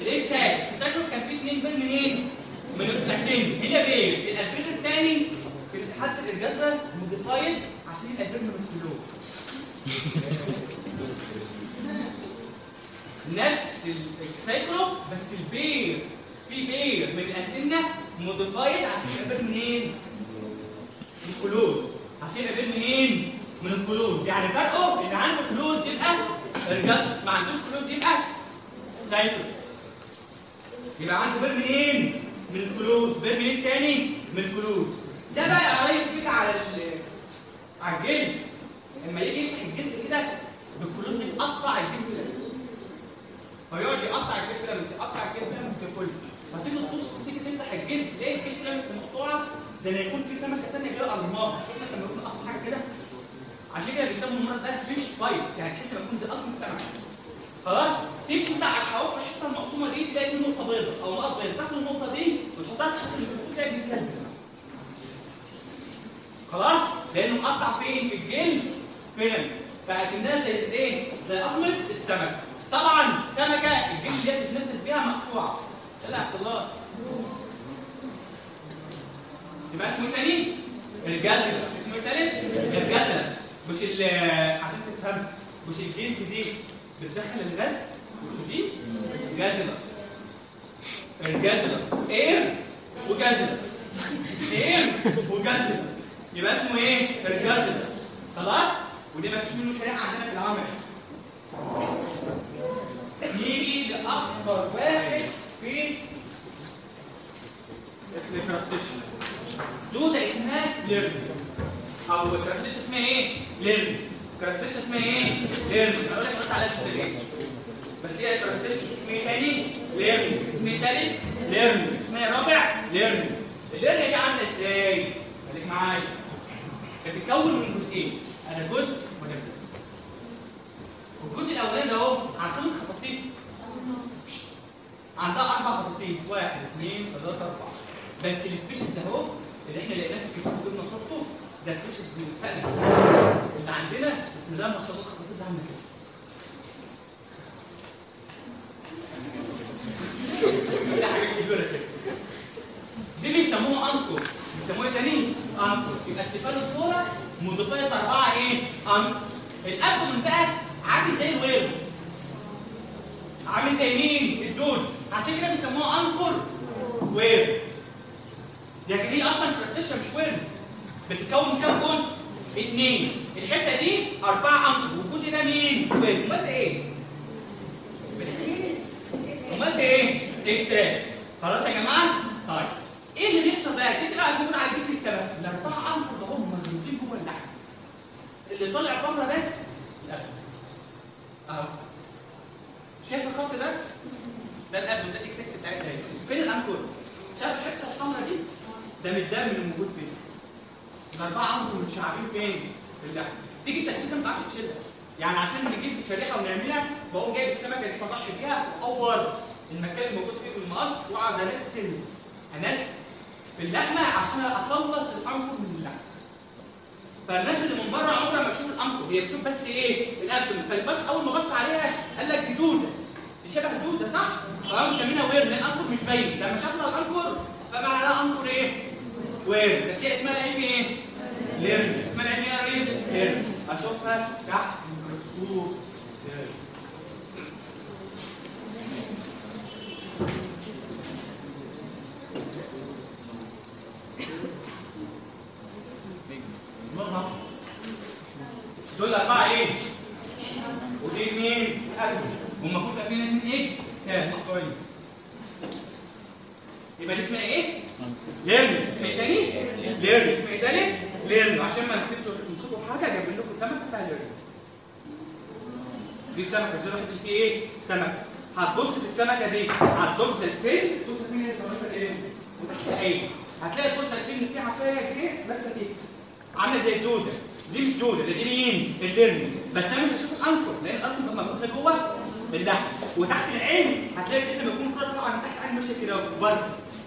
الاكسات السايكلو كان فيه اثنين بين منين؟ من التحتين هنا بيه؟ الالبير الثاني الاتحاد الجزرس موديفايد عشان الالبير ما يدخلوش نفس ال Cyclops بس ال pair. في pair من ال antenna modified عشان pair منين؟ من ال claws. عشان pair منين؟ من ال claws. يعني فرقه اللي عنده claws يبقى Ergasilus ما عندوش claws يبقى Cyclops يبقى عنده pair منين؟ من ال claws. pair منين تاني؟ من ال claws. ده بقى ريس بيجي على على الجلد. لما يجي يفتح الجلد كده بالكلوز بيقطع الجلد كده فيقعد يقطع الجلد كده من يقطع الجلد كده من كل فتيجي تبص تيجي تفتح الجلد تلاقي كده مقطوعه زي ما يكون في سمكة ثانية كده قرماها شفنا لما يكون قطع حاجة كده؟ عشان كده بيسموا المرض ده فيش بايت يعني تحس يكون ده قطع سمكة. خلاص؟ تمشي انت على الحواف الحته المقطومه دي تلاقي في نقطة بيضاء أو نقط بيضاء تاخد النقطة دي وتحطها تحت الميكروفون تلاقي بيتكلم خلاص؟ لأنه مقطع فين؟ في الجلد بقت الناس زي الايه زي احمد السمك. طبعا سمكة الجلد اللي هي بتتنفس بيها مقطوعة. إيه لها يبقى اسمه إيه تاني الجازلس اسمه إيه تالت الجازلس مش ال عشان تفهم مش الجنس دي بتدخل الغاز الاكسجين جازلس الجازلس اير Ergasilus اير Ergasilus يبقى اسمه إيه ال Ergasilus خلاص ودي ما فيش منه شريحه عندنا في العمل نيجي لاخطر واحد في ال crustacean دوده اسمها Lernaea أو ال crustacean اسمها إيه Lernaea ال crustacean اسمها إيه Lernaea أقول لك على إيه بس هي ال crustacean اسمها تاني Lernaea اسمها تالت Lernaea اسمها رابع Lernaea ال Lernaea دي عامله إزاي خليك معايا بتتكون من جزئين أنا جزء وده جزء الجزء الاولاني ده اهو عارفين الخطاطيف عندها أربع خطاطيف واحد اثنين ثلاثة أربعة. بس ال species ده أهو اللي إحنا لقيناه في الكتاب وجبنا صورته ده species مستقبل اللي عندنا بسم الله ما شاء الله الخطاطيف ده عامله كده دي كبيرة كده. دي بيسموها anchors بيسموها تاني؟ anchors يبقى ال cephalothorax modified أربعة إيه؟ anchors ال abdomen بقى عامل زي ال worm عامل زي مين؟ الدود. عشان كده بيسموها anchor worm لكن هي أصلا ال Crustacea مش worm بتتكون من كام جزء؟ اثنين الحتة دي أربعة anchor والجزء ده مين؟ worm أمال إيه؟ أمال إيه؟ egg sacs خلاص يا جماعة؟ طيب. إيه اللي بيحصل بقى؟ بقى يكون عايزين في السبب؟ الاربعه anchor ده هم موجودين جوه اللحم. اللي طالع بره بس الاسد أهو. شايف الخط ده؟ ده ال abdomen ده ال egg sacs بتاعتها اهي فين ال anchor؟ شايف الحته الحمراء دي؟ ده من الدم اللي موجود فين؟ الاربعه anchor متشعبين فين؟ في اللحم تيجي التكشيفه ما تعرفش تشيلها يعني عشان نجيب شريحة ونعملها بقوم جايب السمكة دي فضحي بيها واور المكان اللي موجود فيه بالمقص واقعد انزل انس في اللحمة عشان أخلص ال anchor من اللحم فالناس اللي من بره عمرها ما تشوف ال anchor هي بتشوف بس إيه؟ ال abdomen فبس أول ما بص عليها قال لك دوده دي شبه الدوده صح؟ فهم مسمينها worm لأن ال anchor مش باين. لما شافنا ال anchor فبقى عليها anchor إيه؟ worm. بس هي اسمها العلمي إيه؟ Lernaea. اسمها العلمي إيه يا ريس؟ Lernaea. اشوفها تحت الميكروسكوب إزاي مرة دول أربعة إيه؟ ودي اثنين abdomen والمفروض تبقى اثنين إيه؟ ساس كويس يبقى دي اسمها إيه؟ Lernaea اسمها إيه تاني؟ Lernaea اسمها إيه تاني؟ Lernaea عشان ما نسيبش نشوفوا حاجة جايب لكم سمكة بتاع Lernaea دي سمكة عشان واحد فيه إيه؟ سمكة هتبص في السمكة دي هتدوس فين؟ تدوس فين هي سمكة إيه؟ وتحت عين هتلاقي الدوسة فين اللي فيه عصاية كده ماسكة فيه عاملة زي الدودة دي مش دوده ده دي مين ال Lernaea بس أنا مش هشوف ال anchor لأن ال anchor مبقوسه جوه اللحم وتحت العين هتلاقي الجسم يكون كره طالعه من تحت العين ماشيه كده برضه.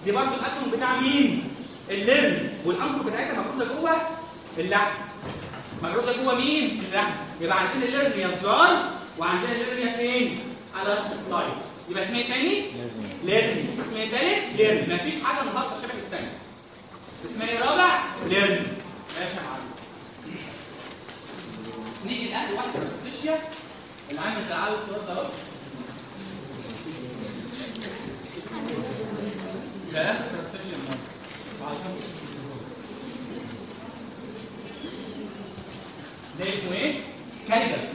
دي برضه ال abdomen بتاع مين؟ ال Lernaea وال anchor بتاعتها مبقوسه جوه اللحم مبقوسه جوه مين؟ اللحم يبقى عندنا ال Lernaea يا jar وعندنا ال Lernaea يا فين؟ على ال slide. يبقى اسمها إيه تاني؟ Lernaea اسمها إيه تالت Lernaea مفيش حاجة النهارده شبه الثانية اسمها إيه رابع؟ Lernaea ماشي يا معلم. نيجي لاهل واحدة Crustacea اللي عامل زي عاوز ده اهو ده النهارده ده اسمه إيه؟ Caligus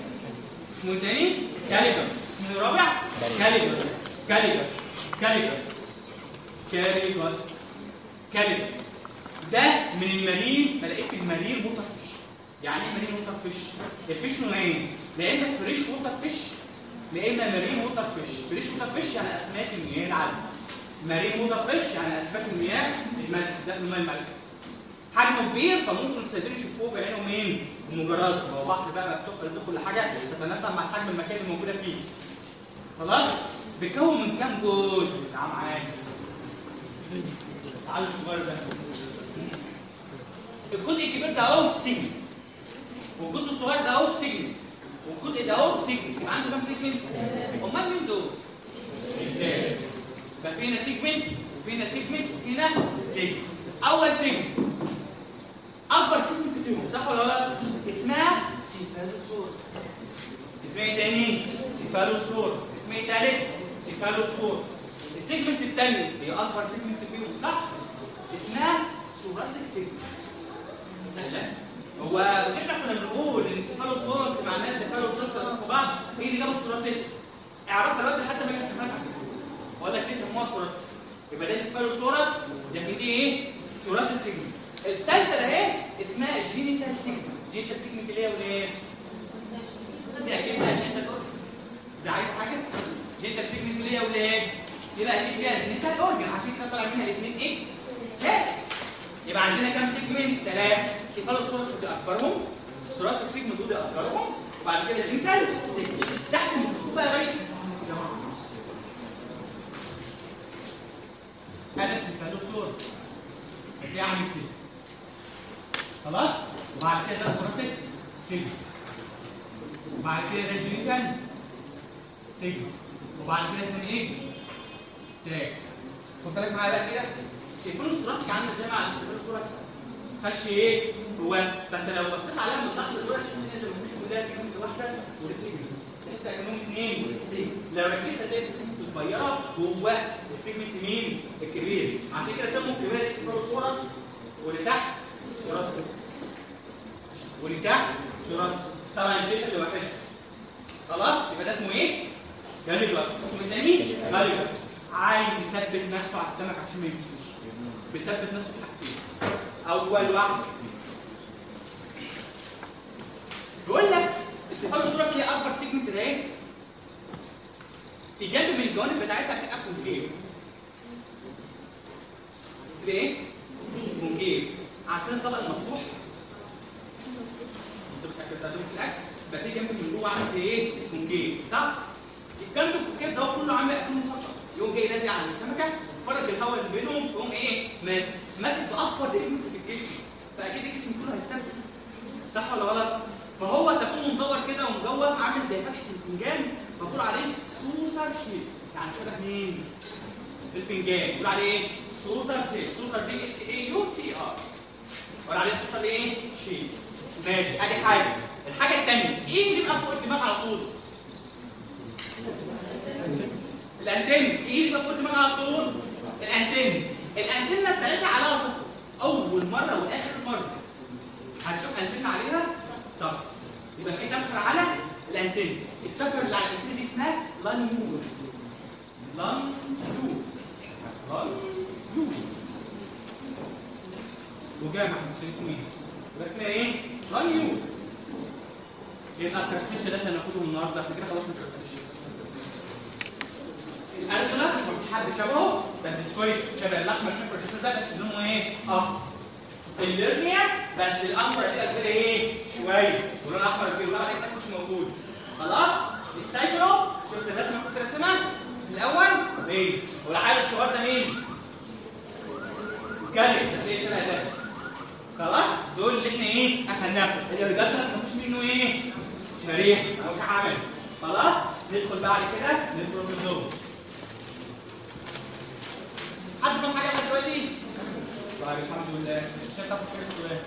اسمه تاني؟ Caligus اسمه الرابع؟ Caligus Caligus Caligus Caligus Caligus ده من ال marine ملائكة ال marine fish يعني إيه marine water fish؟ ال fish نوعين لا إما fresh water fish لا إما marine water fish. fresh water fish يعني أسماك المياه العذبة. marine water fish يعني أسماك المياه الملح ده الماء الملح حجمه كبير فممكن الصيادين يشوفوه بعينهم مين؟ المجرد هو بحر بقى مفتوح فلازم كل حاجة تتناسب مع حجم المكان اللي موجودة فيه. خلاص؟ بيتكون من كام جزء؟ تعال معايا تعالوا الصغير ده. الجزء الكبير ده أهو segment والجزء الصغير ده اهو segment والجزء ده اهو segment عنده كام segment؟ أمال مين دول؟ يبقى فينا segment وفينا segment segment أول segment أكبر segment فيهم صح ولا لا؟ اسمها cephalothorax اسمها إيه تاني؟ cephalothorax اسمها إيه تالت؟ cephalothorax ال segment الثاني هي اصغر segment فيهم صح؟ اسمها thoracic segment هو مش إحنا كنا بنقول ان ال cephalothorax مع الناس cephalothorax في بعض هي اللي جابوا ال thoracic اعرف دلوقتي لحد ما أجي اسمها بحسب أقول لك ليه سموها thoracic يبقى ده cephalothorax لكن دي إيه؟ thoracic segment الثالثه ده إيه؟ اسمها genital segment genital segment اللي هي ولاد؟ دي أكيد بقى genital organ ده عايز حاجة؟ genital segment اللي هي ولاد؟ يبقى أكيد فيها genital organ عشان كده طالع منها الاثنين إيه؟ sacs يبقى عندنا كام segment؟ ثلاثة cephalothorax دي أكبرهم thoracic segment دول أصغرهم وبعد كده جينيتال سيجمنت تحت الميكروسكوب بقى يا ريس. هذا ال cephalothorax يعني كده. خلاص؟ وبعد كده ده thoracic segment وبعد كده ده genital segment وبعد كده اسمه إيه؟ sacs خد بالك معايا بقى كده؟ شايفين عامل إزاي مع ال thoracic خش إيه؟ هو فانت لو بصيت عليها من اللحظه دلوقتي تحس ان ممكن كلها segment واحدة segment لسه كمان اثنين segment لو ركزت هتلاقي ال segment صغيرة جوه ال segment مين؟ الكبير. عشان كده سموا الكبير ال cephalothorax ولتحت ثلاث ولتحت ثلاث طبعا الشيء اللي واحد خلاص؟ يبقى ده اسمه إيه؟ Caligus اسمه الثاني Caligus عايز يثبت نفسه على السمك عشان ما يمشيش. بيثبت نفسه في حاجتين أول واحدة بيقول لك ال cephalothorax هي أكبر segment إيه؟ في جانب من الجوانب بتاعتها concave كده إيه؟ concave عارفين الطبق المسطوح؟ بتاكلوا في الأكل في جنب من جوه عامل زي إيه؟ concave صح؟ الجنب ال concave ده كله عامل أكل مسطح يقوم جاي نازل على السمكة فرق الهواء اللي بينهم تقوم إيه؟ ماسك ماسك بأكبر segment في الجسم فأكيد الجسم كله هيتثبت صح ولا غلط؟ فهو تكون مدور كده ومجوف عامل زي فتحة الفنجان بقول عليه saucer shape يعني شبه مين؟ الفنجان بقول عليه إيه؟ saucer shape saucer دي S A U C R بقول عليه saucer إيه؟ shape ماشي ادي حاجة الحاجة الثانية إيه اللي بيبقى فوق الدماغ على طول؟ الانتن إيه اللي فوق الدماغ على طول؟ ال antenna ال antenna بتاعتها على وسط أول مرة وآخر مرة. هتشوف انتن عليها؟ صح. يبقى في sucker على الانتن ال sucker اللي على الانتن دي اسمها lunule. lunule. lunule. وجامع مش إيه يبقى اسمها إيه؟ lunule. يبقى ال crustacean اللي إحنا هناخده النهارده. إحنا كده خلصنا ال crustacean ال Argulus مفيش حد شبهه؟ ده شوية شبه في ال crustacean ده بس لونه إيه؟ اخضر الليرنيا. بس الامر كده كده إيه؟ شوية ولون احمر كده واللون الاكس مش موجود. خلاص؟ السايكلو شفت الرسمة؟ اللي كنت راسمها الأول؟ إيه والعيل الصغير ده مين؟ كالي إيه شبه ده؟ خلاص؟ دول اللي إحنا إيه؟ اخدناهم اللي ما فيش منه إيه؟ شريح أو مش عامل. خلاص؟ ندخل بعد كده. للبروتوزوم حد فاهم حاجة لغايه دلوقتي طيب الحمد لله. عشان تاخد كده السؤال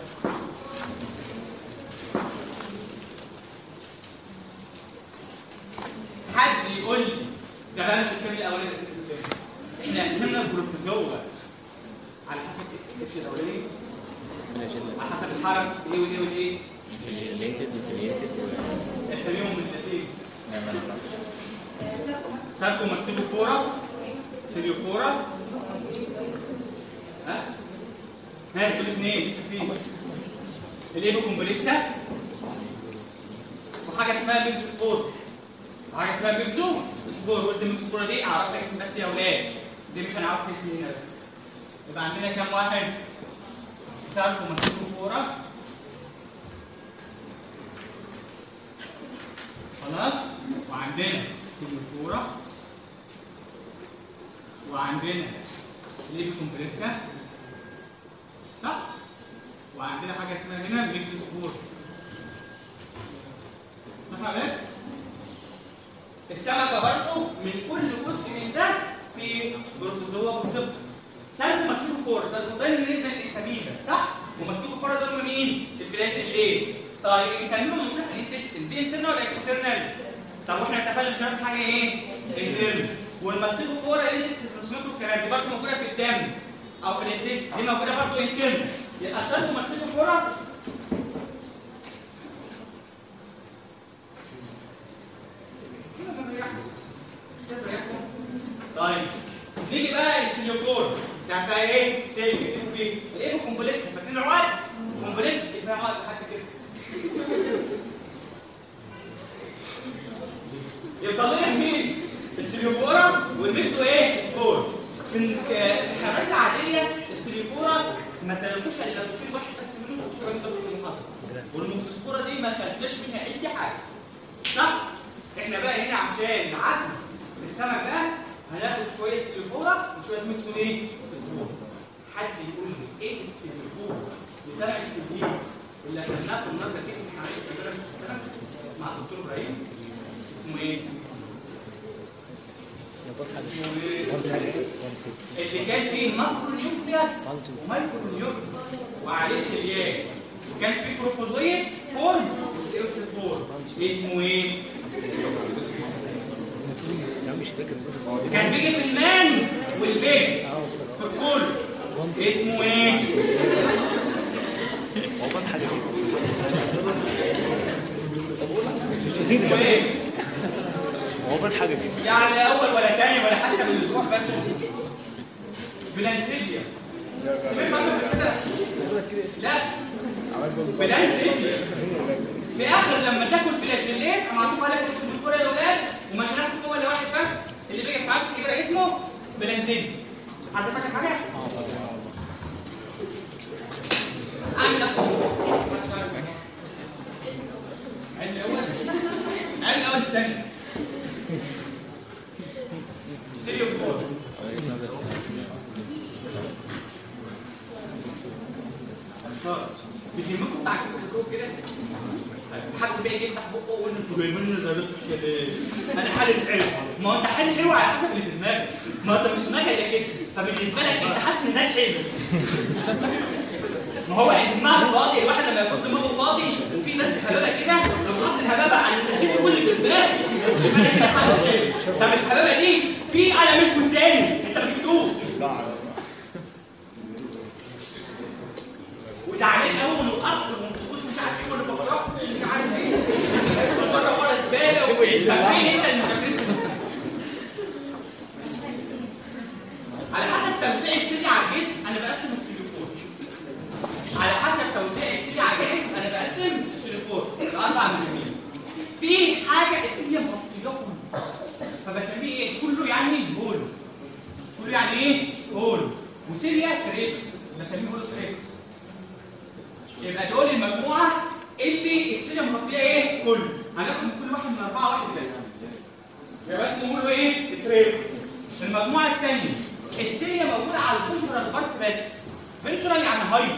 حد يقول لي ده بقى مش الكلمة الاولانيه اللي كنت إحنا قسمنا البروتوزوا على حسب السكشن الأولاني على حسب الحرف إيه والايه والايه ريليتد وسيليتد اساميهم بالترتيب Sarcomastigophora Ciliophora ها؟ ها دول اثنين لسه في ال Apicomplexa وحاجة اسمها Myxospora. وحاجة اسمها Myxospora. قلت Myxospora دي أعرف اسم بس يا أولاد دي مش هنعرف اسم هنا. يبقى عندنا كام واحد؟ Sarcomastigophora خلاص؟ وعندنا Ciliophora وعندنا Apicomplexa صح وعندنا حاجة اسمها هنا Myxospora. صح ولا لا؟ السمكه برضه من كل جزء من ده في protozoa بالظبط. Sarcomastigophora ده اللي زي الحبيبة صح؟ و Mastigophora دول مين؟ ال flagellates طيب من ناحيه الانتستين دي انترنال ولا اكسترنال طب وإحنا اتفقنا مش هنعمل حاجة إيه؟ انترنال والمسلوك فور اللي الترانسميتر الكلام دي برضه موجودة في الدم أو في الانتست دي موجودة برضه انترنال يبقى سالكو مسلوك فور طيب. نيجي بقى السيليوكور ده بقى إيه؟ سيليو في ال Apicomplexa فاكرين العقد؟ complex يبقى عقد لحد كده. يفضل لنا مين؟ ال Ciliophora وال Myxo إيه؟ spora في الحيوانات العادية ال Ciliophora ما تلاقوش إلا تصير واحد بس منهم وتقرا أنت بالمحاضره وال Myxospora دي ما خدناش منها أي حاجة صح؟ إحنا بقى هنا عشان نعدي السمك ده هناخد شوية Ciliophora وشوية myxo إيه؟ spora حد يقول لي إيه ال Ciliophora بتاع ال ciliates اللي اخدناه في النظري كده في حوالي كده في السنة مع الدكتور إبراهيم اسمه إيه؟ اللي كان فيه macronucleus و micronucleus وعليه cilia وكان فيه trophozoite form و cyst form اسمه إيه؟ كان بيجي في المان والبيت في الكل اسمه إيه؟ اسمه إيه؟ هو بين حاجة كده. يعني أول ولا تاني ولا حتى من الأسبوع فاتوا. بلانتيجيا. سمعت عنه كده؟ لا. بلانتيجيا. في آخر لما تاكل فلاجيلات أنا معطوف عليك اسم الكوره يا ولاد ومش هناكل هو اللي واحد بس اللي بيجي في عقلك يبقى اسمه بلانتيجيا. حد فاكر حاجة؟ أعمل اخر علم الأول علم الأول الثاني خلاص بيسموكم بتاع كتب كده. حد بقى يفتح بقه ويقول أنتوا جايبين لنا غيرت الشباب أنا حالة حلو. ما هو أنت حالة حلو على حسب اللي في دماغك. ما أنت مش دماغك الا كده فبالنسبه لك أنت حاسس ان ده حلو. ما هو انت دماغك فاضي. الواحد لما يكون دماغه فاضي وفي ناس هبابه كده لو حط الهبابه على التهديد كل اللي في دماغك. طب الهبابه دي في على مش تاني. أنت ما قوي من الاصل ومش مش عارف إيه ببرق مش عارف إيه. بره ورا زباله فاكرين انت المذاكرين على حسب توزيع السيدي على الجسم أنا بقسم السيليكون. على حسب توزيع السيدي على الجسم أنا بقسم السيليكون. لاربع مليون في حاجة السيدي مغطيه كله فبسميه إيه؟ كله يعني هول. كله يعني إيه؟ holo. و cilia trichs. بسميه holotrichs. يبقى دول المجموعة اللي ال cilia مغطيه إيه؟ كله. هناخد كل واحد من أربعة واحد بس يبقى بس نقوله إيه؟ trichs المجموعة الثانية ال cilia موجودة على ال ventral part بس. ventral يعني hypo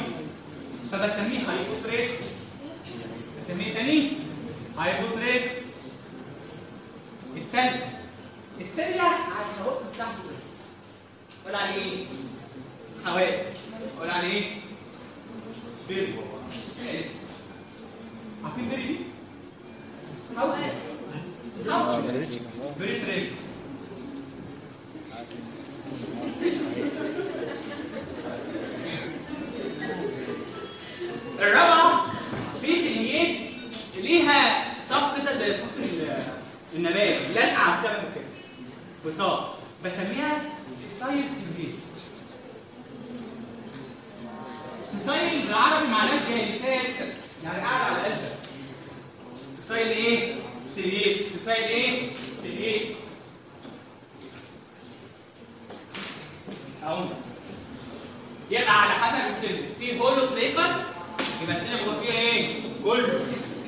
فبسميه hypotrichs. بسميه تاني hypotrichs. الثالث ال cilia على الحواف بتاعته بس. ولا عليه إيه؟ حواف. ولا عليه إيه؟ peri عارفين حواف peritrichs الرابعه في ليها صف كده زي صف ال- النبات لازقه على بسميها sessile ciliates sessile بالعربي معناه جالسات يعني قاعدة على قلبك. sessile إيه؟ ciliates sessile إيه؟ ciliates أهو. يبقى على حسب ال cilia. في holotrichs يبقى ال cilia بيبقى فيها إيه؟ كله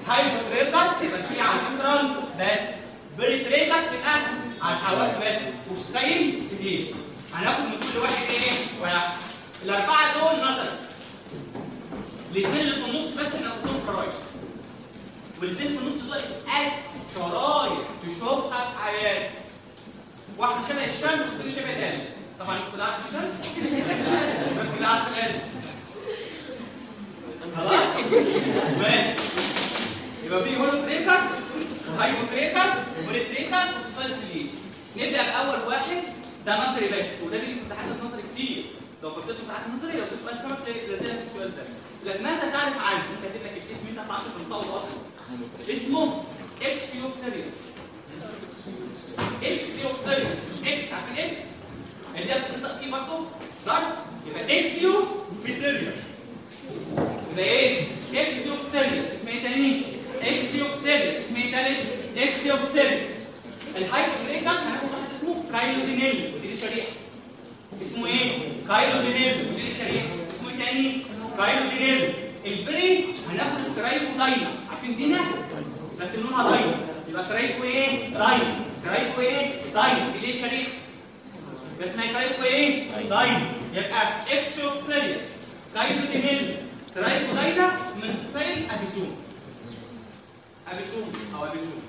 hypotrichs يبقى فيه على ال ventral بس. peritrichs يبقى على الحواف بس. وال sessile ciliates هناخد من كل واحد إيه؟ واحد. الأربعة دول نظري. الاثنين اللي في النص بس ناخدهم شرايح. والاثنين في النص دول اس شرايح تشوفها في حياتك. واحد شبه الشمس والتاني شبه القلب طبعا في الشمس؟ بس في القلب خلاص. ماشي. يبقى في holotrichs و hypotrichs و peritrichs و sessile نبدأ بأول واحد. ده نظري بس وده بيجي في امتحانات النظري كتير. لو بصيت امتحانات النظري لو في سؤال سمك لازم السؤال ده. لك ماذا تعرف عنه؟ كاتب لك الاسم انت ما تعرفش أصلا اسمه Ichthyophthirius Ichthyophthirius إكس عارفين إكس؟ اللي هي بتنطق برضه ضرب يبقى Ichthyophthirius يبقى إيه؟ Ichthyophthirius اسمه إيه تاني؟ Ichthyophthirius اسمه إيه تالت؟ Ichthyophthirius ال hypotrichs هناخد واحد اسمه Chilodonella ودي الشريحه اسمه إيه؟ Chilodonella ودي الشريحه اسمه إيه تاني؟ Chilodonella البري هناخد الكرايكو دايما عارفين دينا؟ بس لونها دايما يبقى كرايكو إيه؟ دايما كرايكو إيه؟ دايما دي ليه شريحه؟ بس ما يكرايكو إيه؟ دايما يبقى اكسوكسيريوس كايلودينيل كرايكو دايما من سيل ابيزوم ابيزوم أو ابيزوم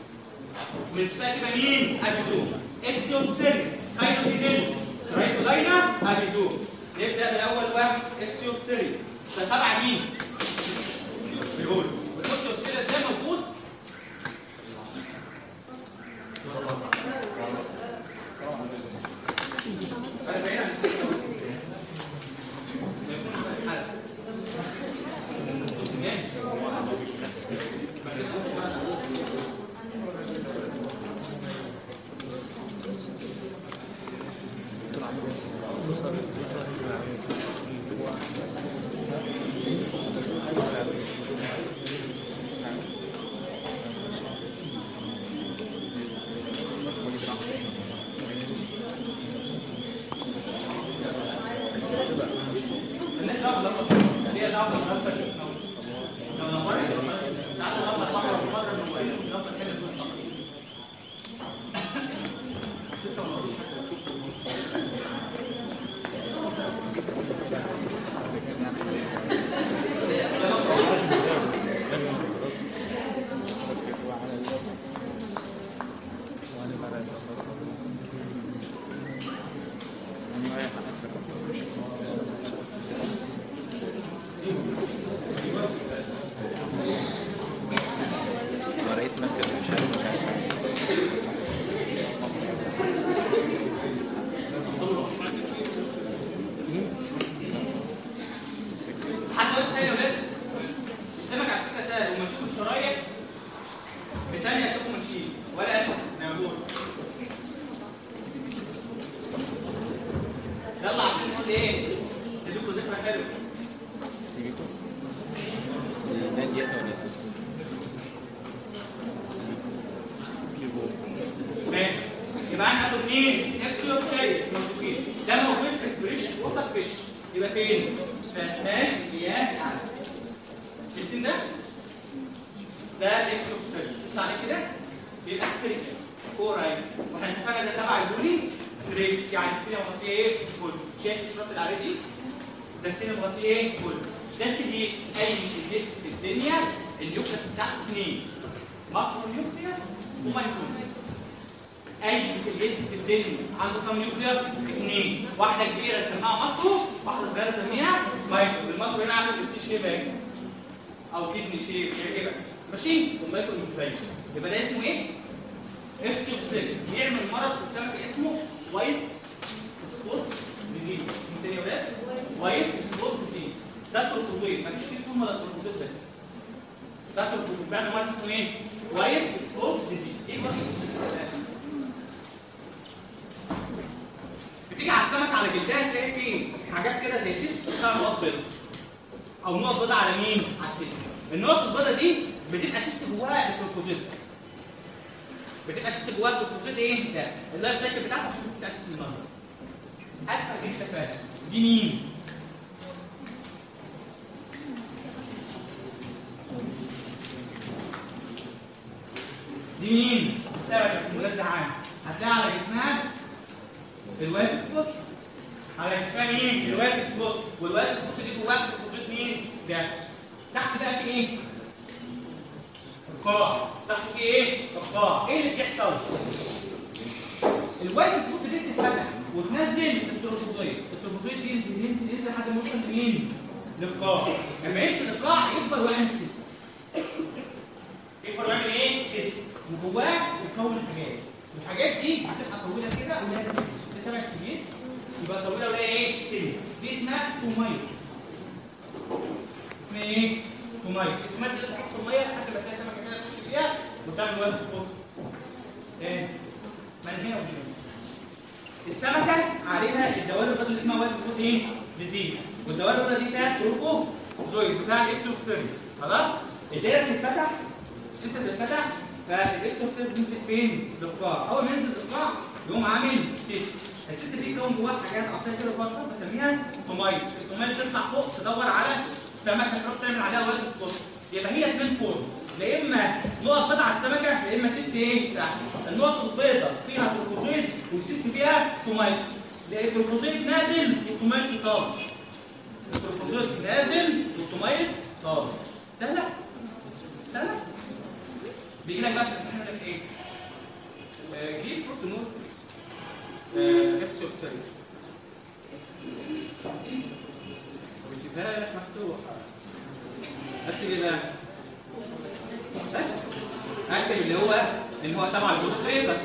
من سيل مين؟ ابيزوم اكسوكسيريوس كايلودينيل كرايكو دايما ابيزوم نبدأ باول واحد اكسوكسيريوس ده تبع مين؟ بيقول. الاكسوكسيريوس ده موجود؟ بتاعه الغلطه اللي انت لما هي لو لو بتبقى سيست جواها التروفوزيت إيه؟ ده اللايف سايكل بتاعته عشان تساعد في النظر أكتر انت فاهم دي مين؟ دي مين؟ السبب السيمولات ده عام هتلاقي على جسمها الوايت سبوت على جسمها مين؟ الوايت سبوت والوايت سبوت دي جواها الخطوط مين؟ ده تحت بقى في إيه؟ القاع تحت إيه؟ القاع إيه اللي بيحصل؟ ال white spot دي بتتفتح وتنزل ال trophozoite ال trophozoite دي ينزل ينزل ينزل لحد ما يوصل لمين؟ للقاع لما ينزل القاع يكبر ويعمل سيستم يكبر ويعمل إيه؟ سيستم وجواه يكون حاجات الحاجات دي هتبقى طويلة كده ولها تبع ال ciliate يبقى طويلة ولها إيه؟ cilia دي اسمها tomites اسمها إيه؟ tomites بتحط في المية لحد ما تلاقي سمكة فيها وتعمل white spot تاني من هنا ومن هنا السمكه عليها الدوالب اللي اسمها white spot إيه؟ disease والدوالب دي بتاعت trophozoite بتاع الاكسوثيرمي خلاص؟ الدايره بتتفتح ال cyst بيتفتح فال Ichthyophthirius بينزل فين؟ للقاع اول ما ينزل للقاع يقوم عامل cyst ال cyst دي بيكون جواه حاجات عصايه كده شوية بسميها tomites ال tomites تطلع فوق تدور على سمكه تروح تعمل عليها white spot يبقى هي اثنين form لا إما نقط بيضاء على السمكة لا إما cyst إيه؟ النقط البيضاء فيها trophozoite وال cyst فيها tomites لأن ال trophozoite نازل وال tomites طالع. ال trophozoite نازل وال tomites طالع. سهلة؟ سهلة؟ بيجي لك بقى يقول لك إيه؟ آه، جيب short note نفس يور سيرفيس. ويسيبها لك مفتوح اكتب إيه بقى بس. اكتب اللي هو اللي هو تبع الجروب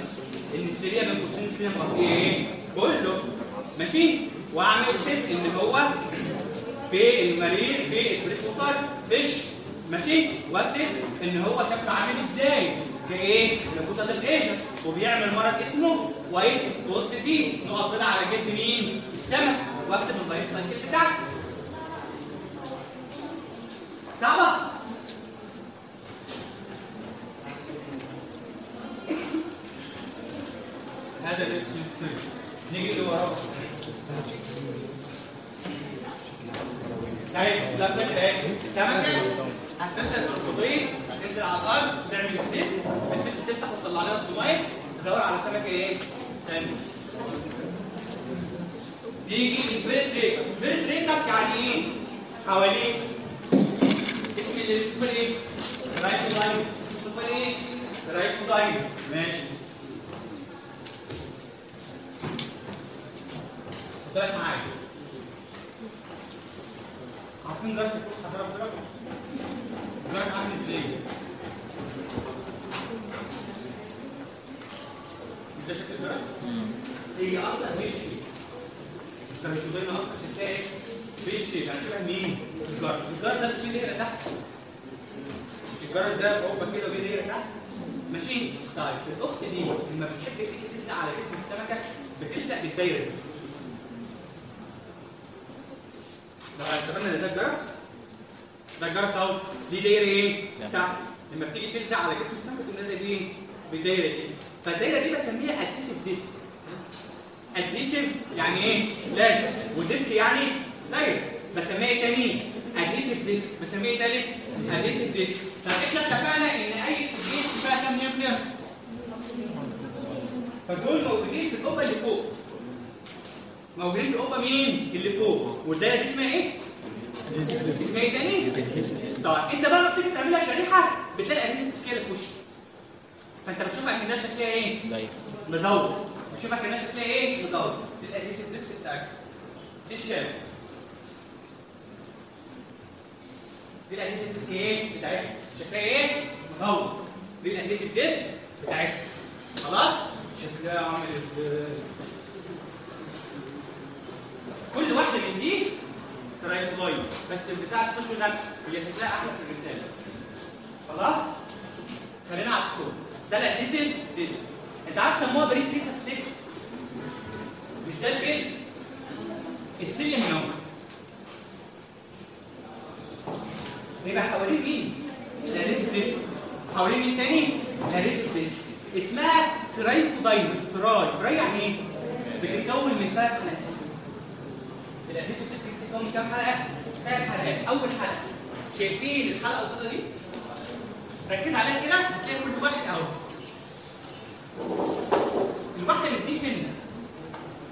إن السريه من قوسين السريه مغطيه إيه كله. ماشي؟ وأعمل تip ان هو في المرير في الفريش ووتر فيش. ماشي؟ وأكتب إن هو شكله عامل إزاي. كايه نبوسه الايجن وبيعمل مرض اسمه وايت سبوت ديزيز نقط كده على جلد مين؟ السمك وأكتب اللايف سايكل بتاعته صعبه هذا الاسم نيجي اللي وراه اهي لا فاكر اهي سمكه هتنزل الخطوطين هتنزل على الأرض تعمل السيست السيست تفتح وتطلع لها الدومايت تدور على سمكه إيه؟ ثانية يجي البريد ريكس البريد ريكس يعني إيه؟ حواليه اسم اللي بتقول إيه؟ رايت لاين اسم بتقول إيه؟ رايت لاين ماشي خد بالك معايا عارفين جرس الكوش حضرتك دلوقتي؟ دلوقتي عامل إزاي؟ مش ده شكل الجرس؟ هي أصلا bell shape ال trichodina أصلا شكلها إيه؟ bell shape يعني شبه مين؟ الجرس الجرس ده فيه دايره تحت مش الجرس ده قبه كده وفيه دايره تحت ماشي؟ طيب الاخت دي لما بتحب تيجي تلزق على جسم السمكه بتلزق بالدايره دي لو اعتبرنا ان ده الجرس ده الجرس اهو دي دايره إيه؟ تمام. تحت لما بتيجي تلزق على جسم السمكه تقوم لازق بايه؟ بالدايره دي فالدايره دي بسميها adhesive disc adhesive يعني إيه؟ لازق و disc يعني دايره بسميها إيه تاني؟ adhesive disc بسميها إيه تالت؟ adhesive disc طب إحنا اتفقنا ان اي سجين فيها كام nucleus؟ فدول موجودين في القبه اللي فوق موجودين في القبه مين؟ اللي فوق والدايره دي اسمها إيه؟ اسمها إيه تاني؟ طيب انت بقى لما بتيجي تعملها شريحة بتلاقي adhesive disc اللي في وشك فانت بتشوفها ان ده شكلها إيه؟ مدور بتشوفها كان شكلها إيه؟ مدور دي ال adhesive disc بتاعتك دي الشمس دي ال adhesive disc إيه؟ بتاعتها شكلها إيه؟ مدور دي ال adhesive disc بتاعتها خلاص؟ شكلها عامل إزاي؟ كل واحدة من دي trichodina بس البتاع تخش ده هي شكلها أحلى في الرسالة. خلاص؟ خلينا على الصوت. ده ال adhesive disc أنت عارف سموها peritrichous ليه؟ مش ده البيت؟ ال cilia نوع يبقى حوالين مين؟ ال adhesive disc حوالين مين تاني؟ ال adhesive disc اسمها trichodina tri. tri يعني إيه؟ بتتكون من ثلاث من كام حلقة؟ ثلاث حلقات أول حلقة شايفين الحلقة القصيره دي؟ ركز عليها كده هتلاقي كل واحد أهو الواحدة اللي دي سنة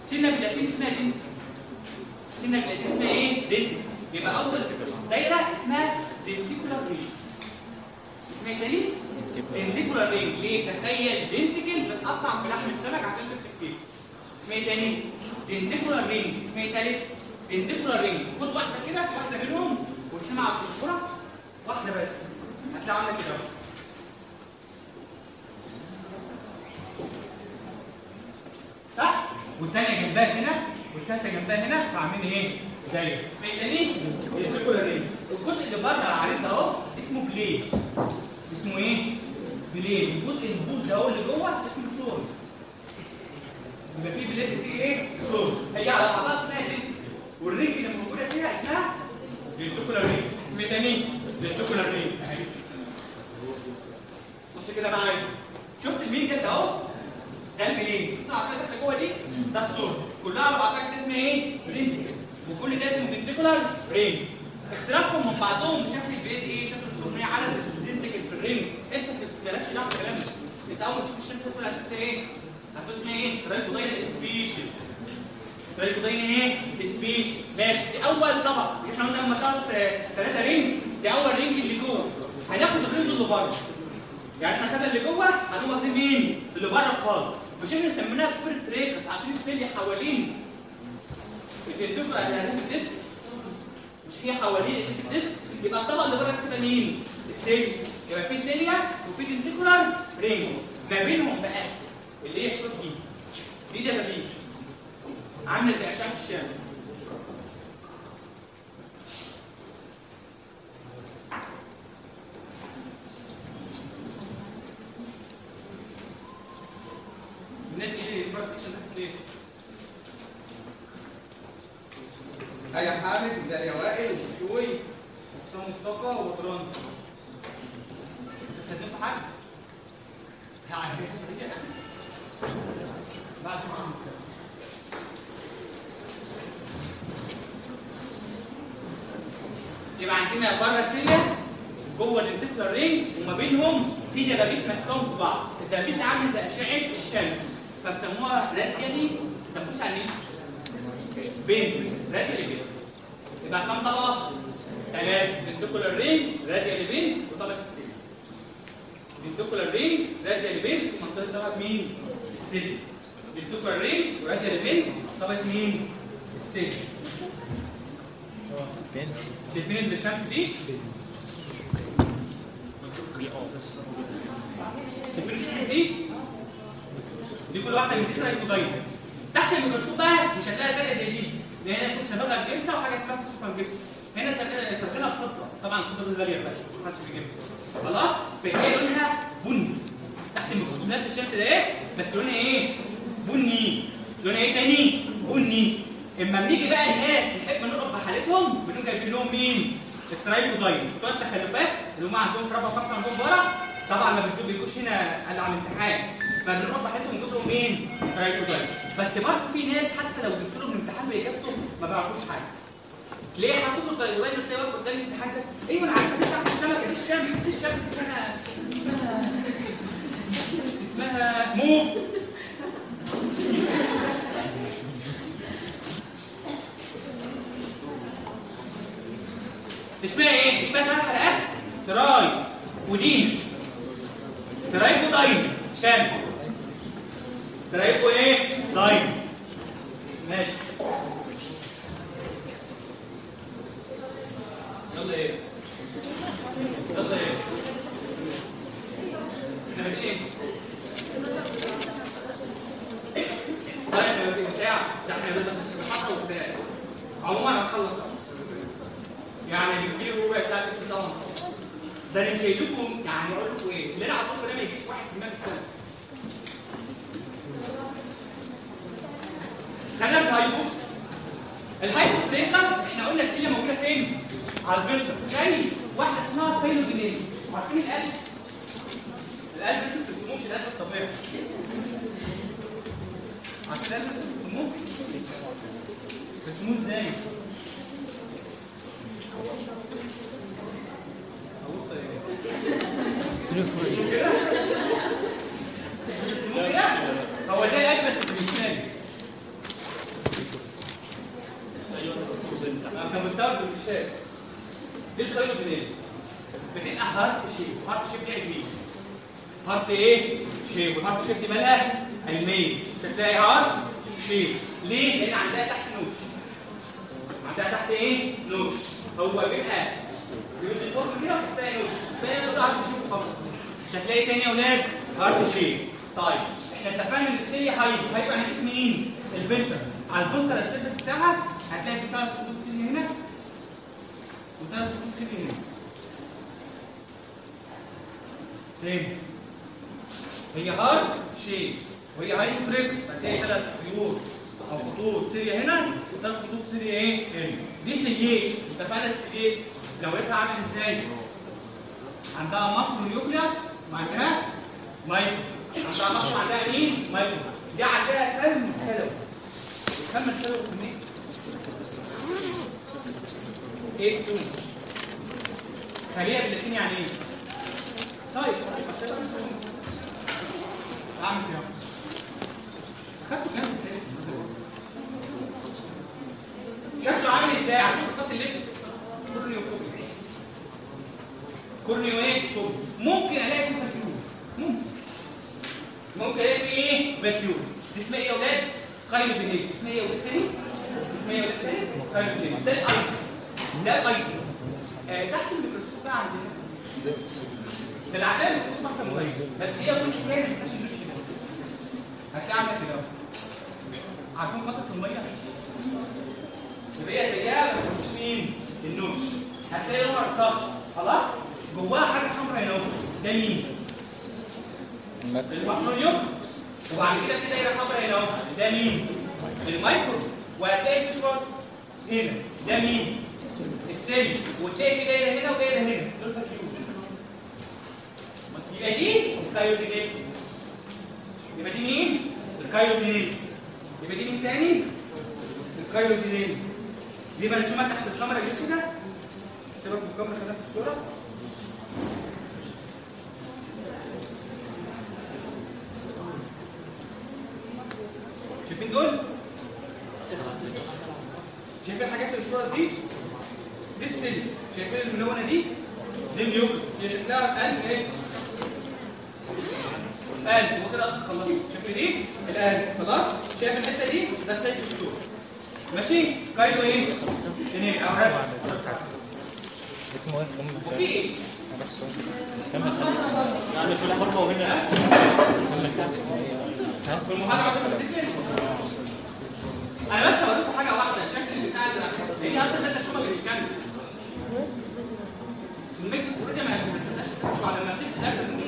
سنة باللاتين اسمها dent سنة باللاتين اسمها إيه؟ dent يبقى أول دايرة اسمها denticular ring اسمها إيه تاني؟ denticular ring ليه؟ تخيل denticle بتقطع في لحم السمك عشان تمسك فيه اسمها إيه تاني؟ denticular ring اسمها إيه تالت؟ denticular ring خد واحدة كده واحدة منهم وارسمها على الصورة واحدة بس هتلاقي عندك كده. صح؟ والثانيه جنبها هنا والثالثه جنبها هنا فعاملين إيه؟ دايره اسمها إيه؟ ال denticular ring الجزء اللي بره ده اهو اسمه blade اسمه إيه؟ blade الجزء البوز ده اهو اللي جوه اسمه سور يبقى في blade فيه إيه؟ سور هي على بعضها اسمها دي وال ring اللي موجوده فيها اسمها ال denticular ring إيه؟ تاني؟ ال denticular ring اهي بص كده معايا. شفت المين ده أهو؟ ده البلين شفت العصايه اللي جوه دي؟ ده الصورة كلها على بعضها كده اسمها إيه؟ رينج وكل ده اسمه بنتيكولار رينج اختلافهم من بعضهم شكل البلين إيه؟ شكل الصورنيه على الدنتيكل في الرينج إنت مالكش دعوة بالكلام ده. أنت أول ما تشوف الشمس تقول عشان إيه؟ هتقول اسمها إيه؟ رايكوداين سبيشيز رايكوداين إيه سبيشيز ماشي. دي أول طبق إحنا قلنا لما شرط ثلاثة ring دي أول ring اللي جوه. هناخد ال ring اللي بره. يعني إحنا خدنا اللي جوه واخدين مين؟ اللي بره خالص مش إحنا سميناها peritrichs عشان ال cilia حوالين. على ال adhesive disc. مش هي حوالين ال disc. disc يبقى الطبقة اللي بره كده مين؟ ال cilia يبقى في cilia وفي denticular ring. ما بينهم بقى اللي هي الشوط دي. دي مفيش عامله زي اشعه الشمس. الناس دي ده ليه؟ آية حامد وداليا وائل وشوي وحسام مصطفى وبطران استاذنكم دي يعني؟ بعد ما يبقى عندنا بره cilia جوه ال denticular ring وما بينهم في دبابيس ماسكهم في بعض الدبابيس دي عامله زي اشعه الشمس فبسموها radial دبوس يعني إيه؟ pin radial pins يبقى كام طبقة؟ ثلاث denticular ring radial pins وطبقة ال cilia ال denticular ring radial pins ومنطقة طبقة مين؟ ال cilia ال denticular ring و radial pins طبقه مين؟ ال cilia شايفين الشمس دي؟ شايفين الشمس دي؟ دي كل واحدة من دي Trichodina تحت الميكروسكوب بقى مش هتلاقي زرقاء زي دي لأن أنا كنت شبابها بجبسه وحاجه اسمها سوبر هنا سرقنا بفضه طبعا الفضه دي غاليه بقى ما حدش بيجيبها خلاص فهي لونها بني تحت الميكروسكوب نفس الشمس ده إيه بس لونها إيه بني لونها إيه تاني بني اما بنيجي بقى الناس نحب نقف بحالتهم بنقوم جايبين لهم مين؟ الترايكوداين بتوع التخلفات اللي هم عندهم تربه خاصه عندهم ورا طبعا ما بيجوش هنا على الامتحان. فبنقف بحالتهم لهم مين؟ الترايكوداين بس برضه في ناس حتى لو جبت لهم الامتحان باجابته ما بيعرفوش حاجة. تلاقيه حاطط له ال Trichodina وتلاقيه واقف قدام الامتحان ده؟ أيوه أنا عارفة بتاعت السمكه دي الشمس دي الشمس اسمها اسمها اسمها موف. اسمها إيه؟ اسمها ثلاث حلقات Trichodina ترايكو داين شمس ترايكو إيه؟ داين ماشي يلا إيه؟ يلا إيه؟ إحنا بادئين إيه؟ طيب ساعة ده إحنا الحلقة وبتاع عموما هنخلص يعني بتجيله ربع ساعه في طبعا ده أنا مش هيدوكم يعني أقول لكم إيه اللي أنا عطوكم ده ما يجيش 1% في السنة خلينا في الهايبو الهايبو بلينكرز إحنا قلنا السيله موجوده فين؟ على الفلتر زي واحدة اسمها بايلوجينين عارفين القلب؟ القلب أنتوا ما بتسموش القلب الطبيعي عارفين القلب بتسموه؟ بتسموه إزاي؟ سلو فري هو الاكل بس مش نايم كان مستوعب شايف دي القيلو منين بتبقى هارت شيب هارت شيب دي مين هارت إيه شيب والهارت شيب دي مالها علميه مش هتلاقي هارت شيب ليه لأن عندها تحت نوش عندها تحت إيه نوش هو بيبقى يوز الفورم كده وتحتها نوش فهي تقدر تشوف خلاص مش هتلاقي تاني يا أولاد؟ هارت شيب طيب إحنا اتفقنا إن السيريا هايبر هيبقى ناحيه مين؟ البنتر. على البنتر السيرفس بتاعها هتلاقي في ثلاث خطوط سيريا هنا وثلاث خطوط سيريا هنا. فين؟ هي هارد شيب وهي هاي بريكس هتلاقي ثلاث خيوط أو خطوط سيريا هنا. وثلاث خطوط سيريا إيه؟ هنا دي سيجيتس اتفقنا السيجيتس لو لقيتها عامل إزاي؟ عندها ماكرو نيوكليوس وعندها مايكرو. عندها ماكرو عندها مين مايكرو. دي عندها كم خلو كم الخلو في مين إيه 2 خليه بالاتنين يعني إيه؟ سايد بس اعمل كده. خدته كام شكله عامل إزاي؟ عشان الخط اللي كورنيو كوبي. كورنيو إيه؟ كوبي. ممكن الاقي فيه فاكيوز ممكن. ممكن الاقي إيه؟ فاكيوز دي اسمها إيه يا أولاد قايل بنيت اسمها إيه يا أولاد تاني؟ اسمها إيه يا أولاد تاني؟ قايل بنيت ده الايتم ده الايتم آه تحت الميكروسكوب بقى عندنا. ده العدد مش محسن كويس بس هي بتبقاش النوتش هتلاقي عندك كده عارفين قطره المية؟ يبقى هي زيها بس مش مين النوتش هتلاقي لونها رصاص خلاص؟ جواها حاجة حمراء هنا ده مين؟ المحموديوم وبعد كده في دايرة حمراء هنا ده مين؟ المايكرو وهتلاقي في شوية هنا. ده مين؟ السيل وتلاقي في دايرة هنا ودايرة هنا. دول فاكيوز يبقى دي الكايودينيت يبقى دي مين؟ الكايودينيت يبقى دي مين تاني؟ الكايودينيت دي مرسومة تحت الكاميرا الجنسي ده شباب مكمل خلينا في الصورة. شايفين دول؟ شايفين الحاجات اللي في الصورة دي؟ دي السلم شايفين الملونة دي؟ دي اليوكل. هي شكلها قلب إيه قلب هو كده أصلا خلاص. شكل دي؟ القلب خلاص؟ شايف الحتة دي؟ ده السيف ستور ماشي كايلو إيه اثنين أو ربع اسمه إيه؟ إيه بس كمل يعني في الحرمه وهنا كمل إيه؟ ها؟ المحاضره أنا بس هوريكم حاجة واحدة الشكل هي أصلا ده مش كامل الميكس كلنا ما بنستناش على ما تيجي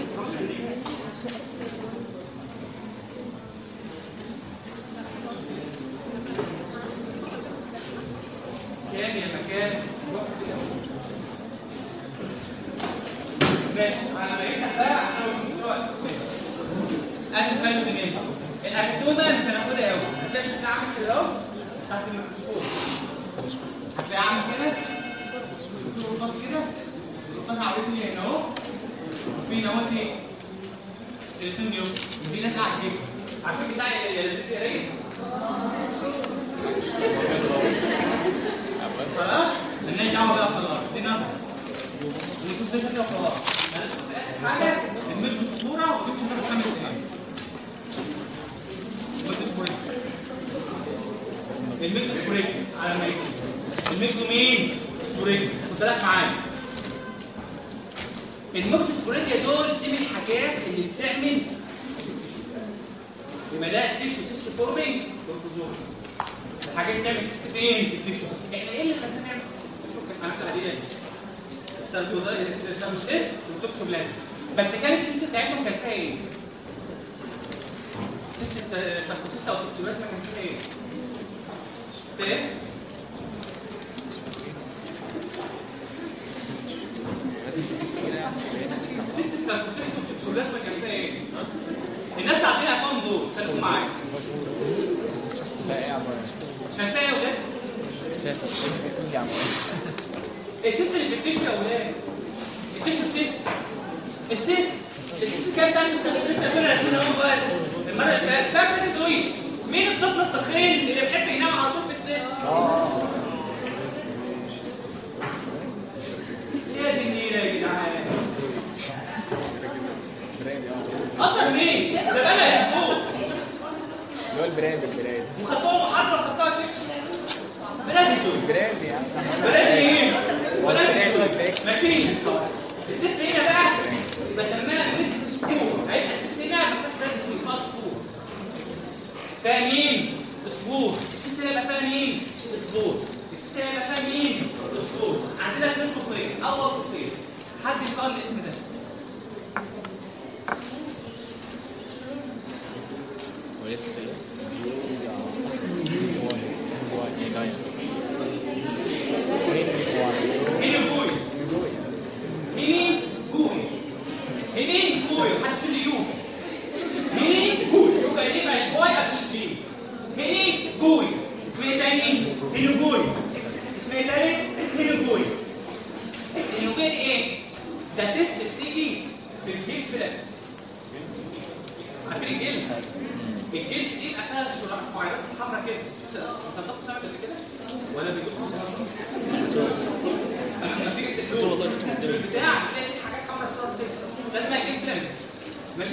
يا مكان ماشي أنا بقيت بقى عشان مش دلوقتي أهل بالي من إيه الاكتومه مش هناخدها قوي هتلاقي شكلها عامل كده اهو تحت الميكروسكوب هتلاقي عامل كده بص كده القطع عاوزني هنا اهو في نواه إيه الاثنين قاعدة كده عارفين بتاع السيريه خلاص مالناش دعوه بقى خلاص دي نظره ونشوف ده شكله خلاص اخر حاجة نمد الصورة ونمشي ناخد خمس دقايق الميكس سبوريتي على يكون الميكس مين؟ سبوريتي خد بالك معايا الميكس سبوريتي دول دي من الحاجات اللي بتعمل يبقى ده التيشو سيستم فورمينج وال protozoa الحاجات تعمل cyst فين في ال tissue إحنا إيه اللي خلانا نعمل ال tissue كانت مساله دي ال Sarcocystis وال Toxoplasma بس كان ال cyst بتاعتهم كان فيها إيه؟ cyst Sarcocystis أو توكسوبلازم كان فيها إيه؟ فاهم؟ cyst Sarcocystis وال Toxoplasma كان فيها إيه؟ الناس عارفين افهم دول خليكم معايا إيه يا ولاد؟ شايف قول لي يا عمار السيستم اللي في التيشو يا ولاد التيشو سيستم السيستم السيستم كان بتاع لسه كنا عشان هو بقى المره اللي فاتت فاكر الزويد مين الطفل التخين اللي بيحب ينام على طول في السيستم؟ يا دي النيله يا جدعان أكتر مين؟ ده أسبوع اللي هو وخدوها محاضره وخدوها سكشن بلاد الزويد البراد يا عم بلاد إيه؟ الزويد ماشي. الست هنا بقى. بسميها ميكس سبور هيبقى الست هنا ما فيهاش لازم اسمه خاص سبور فيها مين؟ سبور الست هنا يبقى فيها مين؟ سبور الست هنا يبقى فيها مين؟ سبور عندنا اثنين طفلين أول طفلين حد يختار الاسم ده؟ 어렸을 때. 좋아해 좋아해 얘가야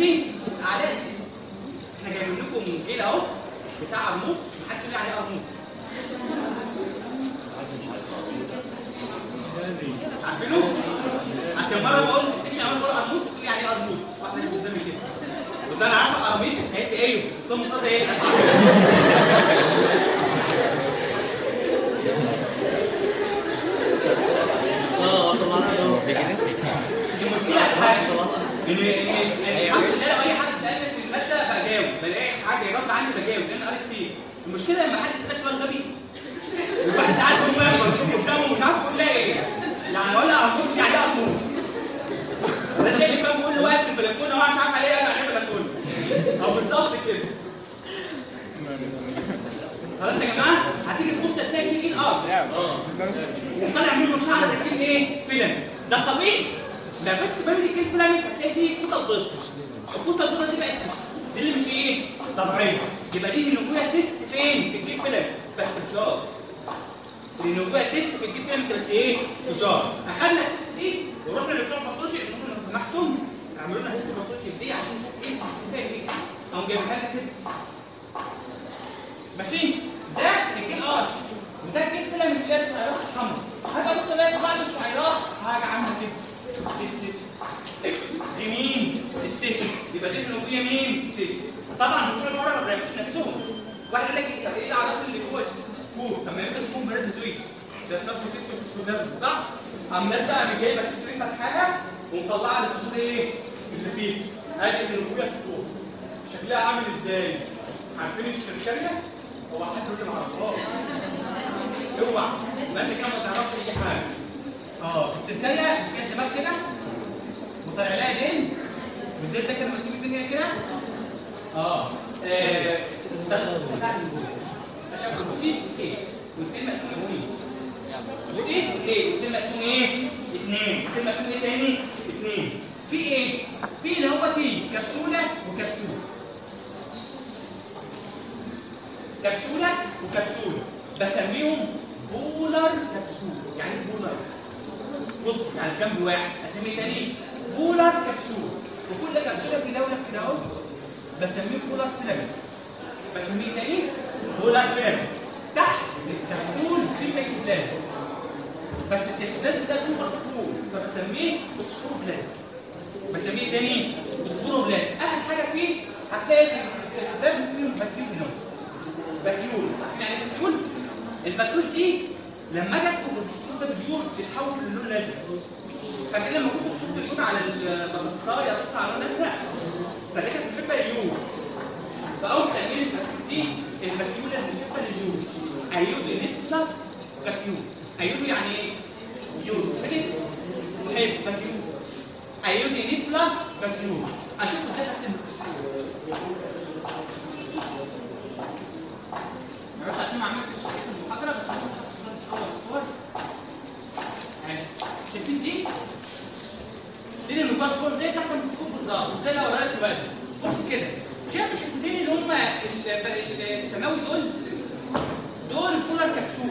ماشي؟ على أساس. إحنا جايبين لكم جيل اهو بتاع ارموط محدش يقول لي عليه ارموط عارفينه؟ عشان مرة بقول في السكشن أول مرة ارموط تقول لي عليه ارموط واحدة اللي قدامي كده. قلت أنا عارفة ارميط قالت لي أيوه. قلت لهم مطلع إيه؟ آه طلعنا له المشكلة حاجة ان ان ان الحمد لله لو اي حد سالني في الماده بجاوب بلاقي حاجة يرد عني بجاوب لأن قريت كتير المشكلة لما حد يسالك سؤال غبي الواحد ساعات يقول قدامه مش عارف يقول لها إيه يعني ولا ارجوك يعني إيه ارجوك ده زي اللي كان بيقول لي واقف في البلكونه وأنا مش عارف عليه أنا عليه بلكونه أو بالظبط كده خلاص يا جماعة هتيجي تبص تلاقي في مين؟ آه. آه وطالع منه شعر لكن إيه؟ filament. ده طبيعي بس بامي كده فلان هتلاقي فيه كتل بيض الكتل البيضاء دي بقى ال cyst دي اللي مش إيه؟ طبيعية. يبقى دي Henneguya cyst فين؟ في ال gill filament بس مش شرط Henneguya cyst في ال gill filament بس إيه؟ مش شرط اخدنا ال cyst دي ورحنا لبتوع ال pathology قلت لهم لو سمحتم اعملوا لنا histopathology دي عشان نشوف إيه ال cyst فيها إيه قام جايبها لنا كده. ماشي؟ ده ال gill arch وده filament اللي فيها شعيرات حمراء. هاجي ابص الاقي بعض الشعيرات. حاجة عامله كده. دي السيس دي مين السيس يبقى دي النوبيه مين السيس طبعا بتوع بره ما بيريحوش نفسهم واحد يقول لك إيه، طب إيه العلاقه اللي جوه ال cyst spore طب ما يمكن تكون bradyzoite ده سبب cyst صح؟ عمال بقى من جايبة cyst فتحها ومطلعة ال spore إيه؟ اللي فيه. أدي النوبيه سبور شكلها عامل إزاي؟ عارفين السرشارية هو حد يقول لي ما أعرفهاش. أوعى. ما أنت كده ما تعرفش أي حاجة. آه السرشارية مش كده دماغ كده؟ وطالع لها دين والدين ده كان مرسوم الدنيا كده؟ آه آه، إيه؟ اللي هو تي كبسولة وكبسولة. كبسولة وكبسولة. بسميهم polar capsule يعني إيه polar؟ قطب يعني جنب واحد اسميه تاني polar capsule. وكل كبسوله في دوله كده اهو بسميه polar filament بسميه تاني polar filament تحت الكبسول في سيتوبلازم بس السيتوبلازم ده لل spore فبسميه sporoplasm بسميه تاني sporoplasm أخر حاجة فيه هتلاقي السيتوبلازم فيه vacuole هنا vacuole عارفين يعني إيه vacuole ال vacuole دي لما أجي اصبغ ال spore باليود بتتحول للون الأزرق. فاكرين لما كنت بتحط اليود على البطاطايه تطلع على لون أزرق فدي كانت بتبقى اليود فأول ال vacuole دي ال vacuole اللي بتبقى اليود iodinophilous vacuole iodo يعني إيه؟ يود فاكر؟ محيط vacuole iodinophilous vacuole أشوف إزاي تحت بس عشان ما عملتش شريط المحاضرة بس أنا هحط الصورة مش اول الصور اهي شايفين دي؟ الميكروسكوب زي تحت الميكروسكوب بالظبط زي وريت دلوقتي. بص كده شايف الحتتين اللي هم ال- ال- السماوي دول؟ دول البولار كبسول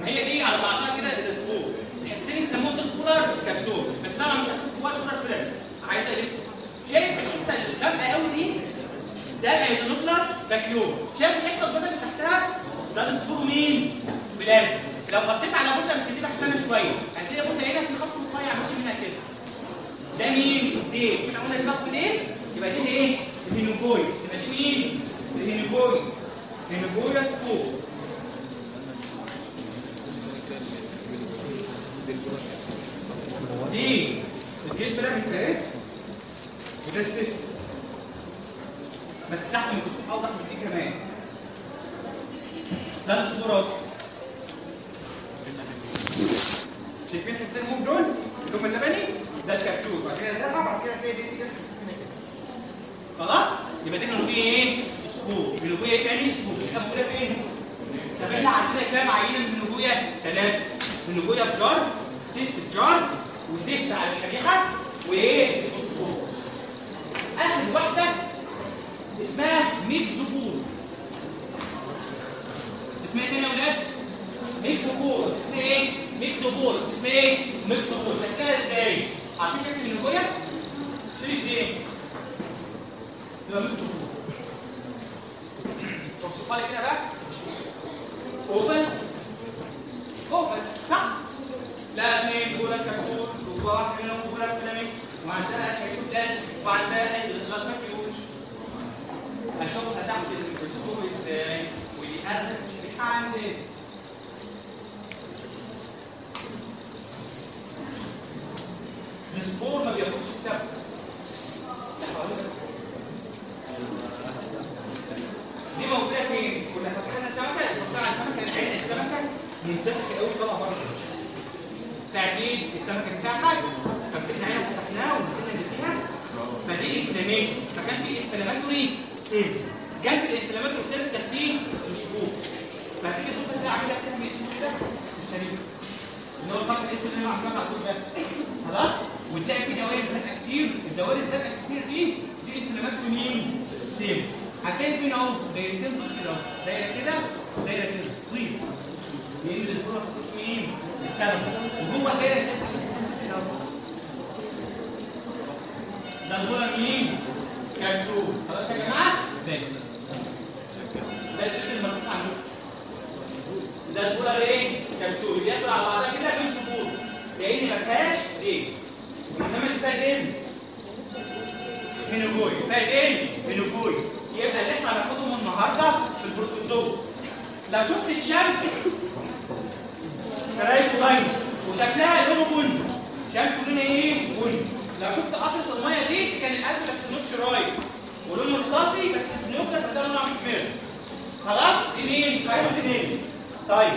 ما هي دي على بعضها كده الأسبوع الحتتين السماوي دول بولار كبسول بس طبعا مش هتشوف جواها صورة بيراميد عايزه إيه؟ شايف الحتة الغامقة قوي دي؟ ده هيدروكلاس باكيوم شايف الحتة البيضاء اللي تحتها؟ ده الاسبور مين؟ بلازم لو بصيت على بوسة بس دي بحتنا شوية. هتلاقي بوسة هنا في خط رفيع ماشي منها كده. ده مين؟ دي. إحنا قلنا دماغ في إيه يبقى دي إيه؟ ال Henneguya. يبقى دي مين؟ ال Henneguya. ال Henneguya spore دي. ال gill filament اهي وده ال cyst. بس تحت الميكروسكوب اوضح من دي كمان. ده ال sporeات شايفين الحتتين الموج دول؟ اللي هم اللبني؟ ده الكبسول بعد كده زرقاء بعد كده تلاقي دي كده خلاص؟ يبقى دي Henneguya إيه؟ Henneguya إيه تاني spore يبقى Henneguya فين؟ طب إحنا عندنا كام عينة من ال Henneguya ثلاثة Henneguya في jar cyst في jar و cyst على الشريحة وإيه؟ spore آخر واحدة اسمها Myxobolus اسمها إيه يا ولاد؟ ميكسوبولز اسمها إيه؟ ميكسوبولز اسمها إيه؟ ميكسوبولز شكلها إزاي؟ عارفين شكل النبويه شريط إيه؟ يبقى ميكسوبولز طب شوفها لي كده بقى. اوبن. اوبن صح؟ لا اثنين بولا كبسول وواحد منهم بولا فيلاميك وعندها سيكوتاز وعندها الغازمكيول اشوفها تحت الميكروسكوب إزاي؟ ودي ارتب شريحه عندي السبور ما بياخدش السبب. دي موجوده فين؟ كنا فاكرينها سمكة؟ بص على السمكه العين السمكة؟ منتفخه قوي طالعه بره تعديل السمكة بتاعها. فمسكنا عينها وفتحناها ونزلنا اللي فيها. فدي انفلاميشن فكان في انفلاماتوري سيلز جنب الانفلاماتوري سيلز كان في مشبوك فتيجي تبص تلاقي عامل لك سهم اسمه كده. الشريك اللي هو الخط الاسود اللي أنا ده. خلاص؟ وتلاقي في دوائر زرقاء كتير الدوائر الزرقاء كتير دي دي انفلامات مين؟ سيلز هتلاقي فين اهو دايرتين كده اهو دايرة كده ودايره كده طويل لأن الصورة ما بتخش مين؟ السبب وجوه الدايره كده ده الغدد مين؟ كبسول خلاص يا جماعة؟ بس ده الفكر المسؤول عنه ده البولار إيه؟ كبسول بياكل على بعضها كده بيمشي بول لأن ما فيهاش إيه؟ اللي فيها إيه؟ هينوجوي فيها إيه؟ هينوجوي يبقى اللي إحنا هناخدهم النهارده في البروتوزوا لو شفت الشمس؟ كرايكو باين وشكلها لونه بني. شمس لونها إيه؟ بني. لو شفت قطرة المية دي؟ كان القلب بس نوتش رايت. ولونه رصاصي بس النيوكلاس ده لونه محمر خلاص؟ فايرو دي مين؟ طيب.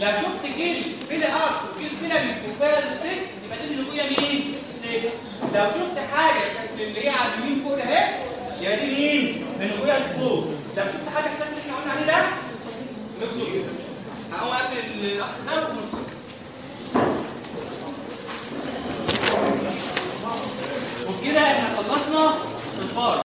لو شفت جيل فيلا ارس وجيل فيلا بالكوفال سيست يبقى دي اللي فوقيها مين؟ سيست لو شفت حاجة شكل اللي هي على اليمين فوق اهي يبقى دي مين؟ من فوقيها سبور لو شفت حاجة شكل اللي إحنا قلنا عليه ده نكسر هقوم أقفل الاكس ده ونص. وبكده إحنا خلصنا. الفار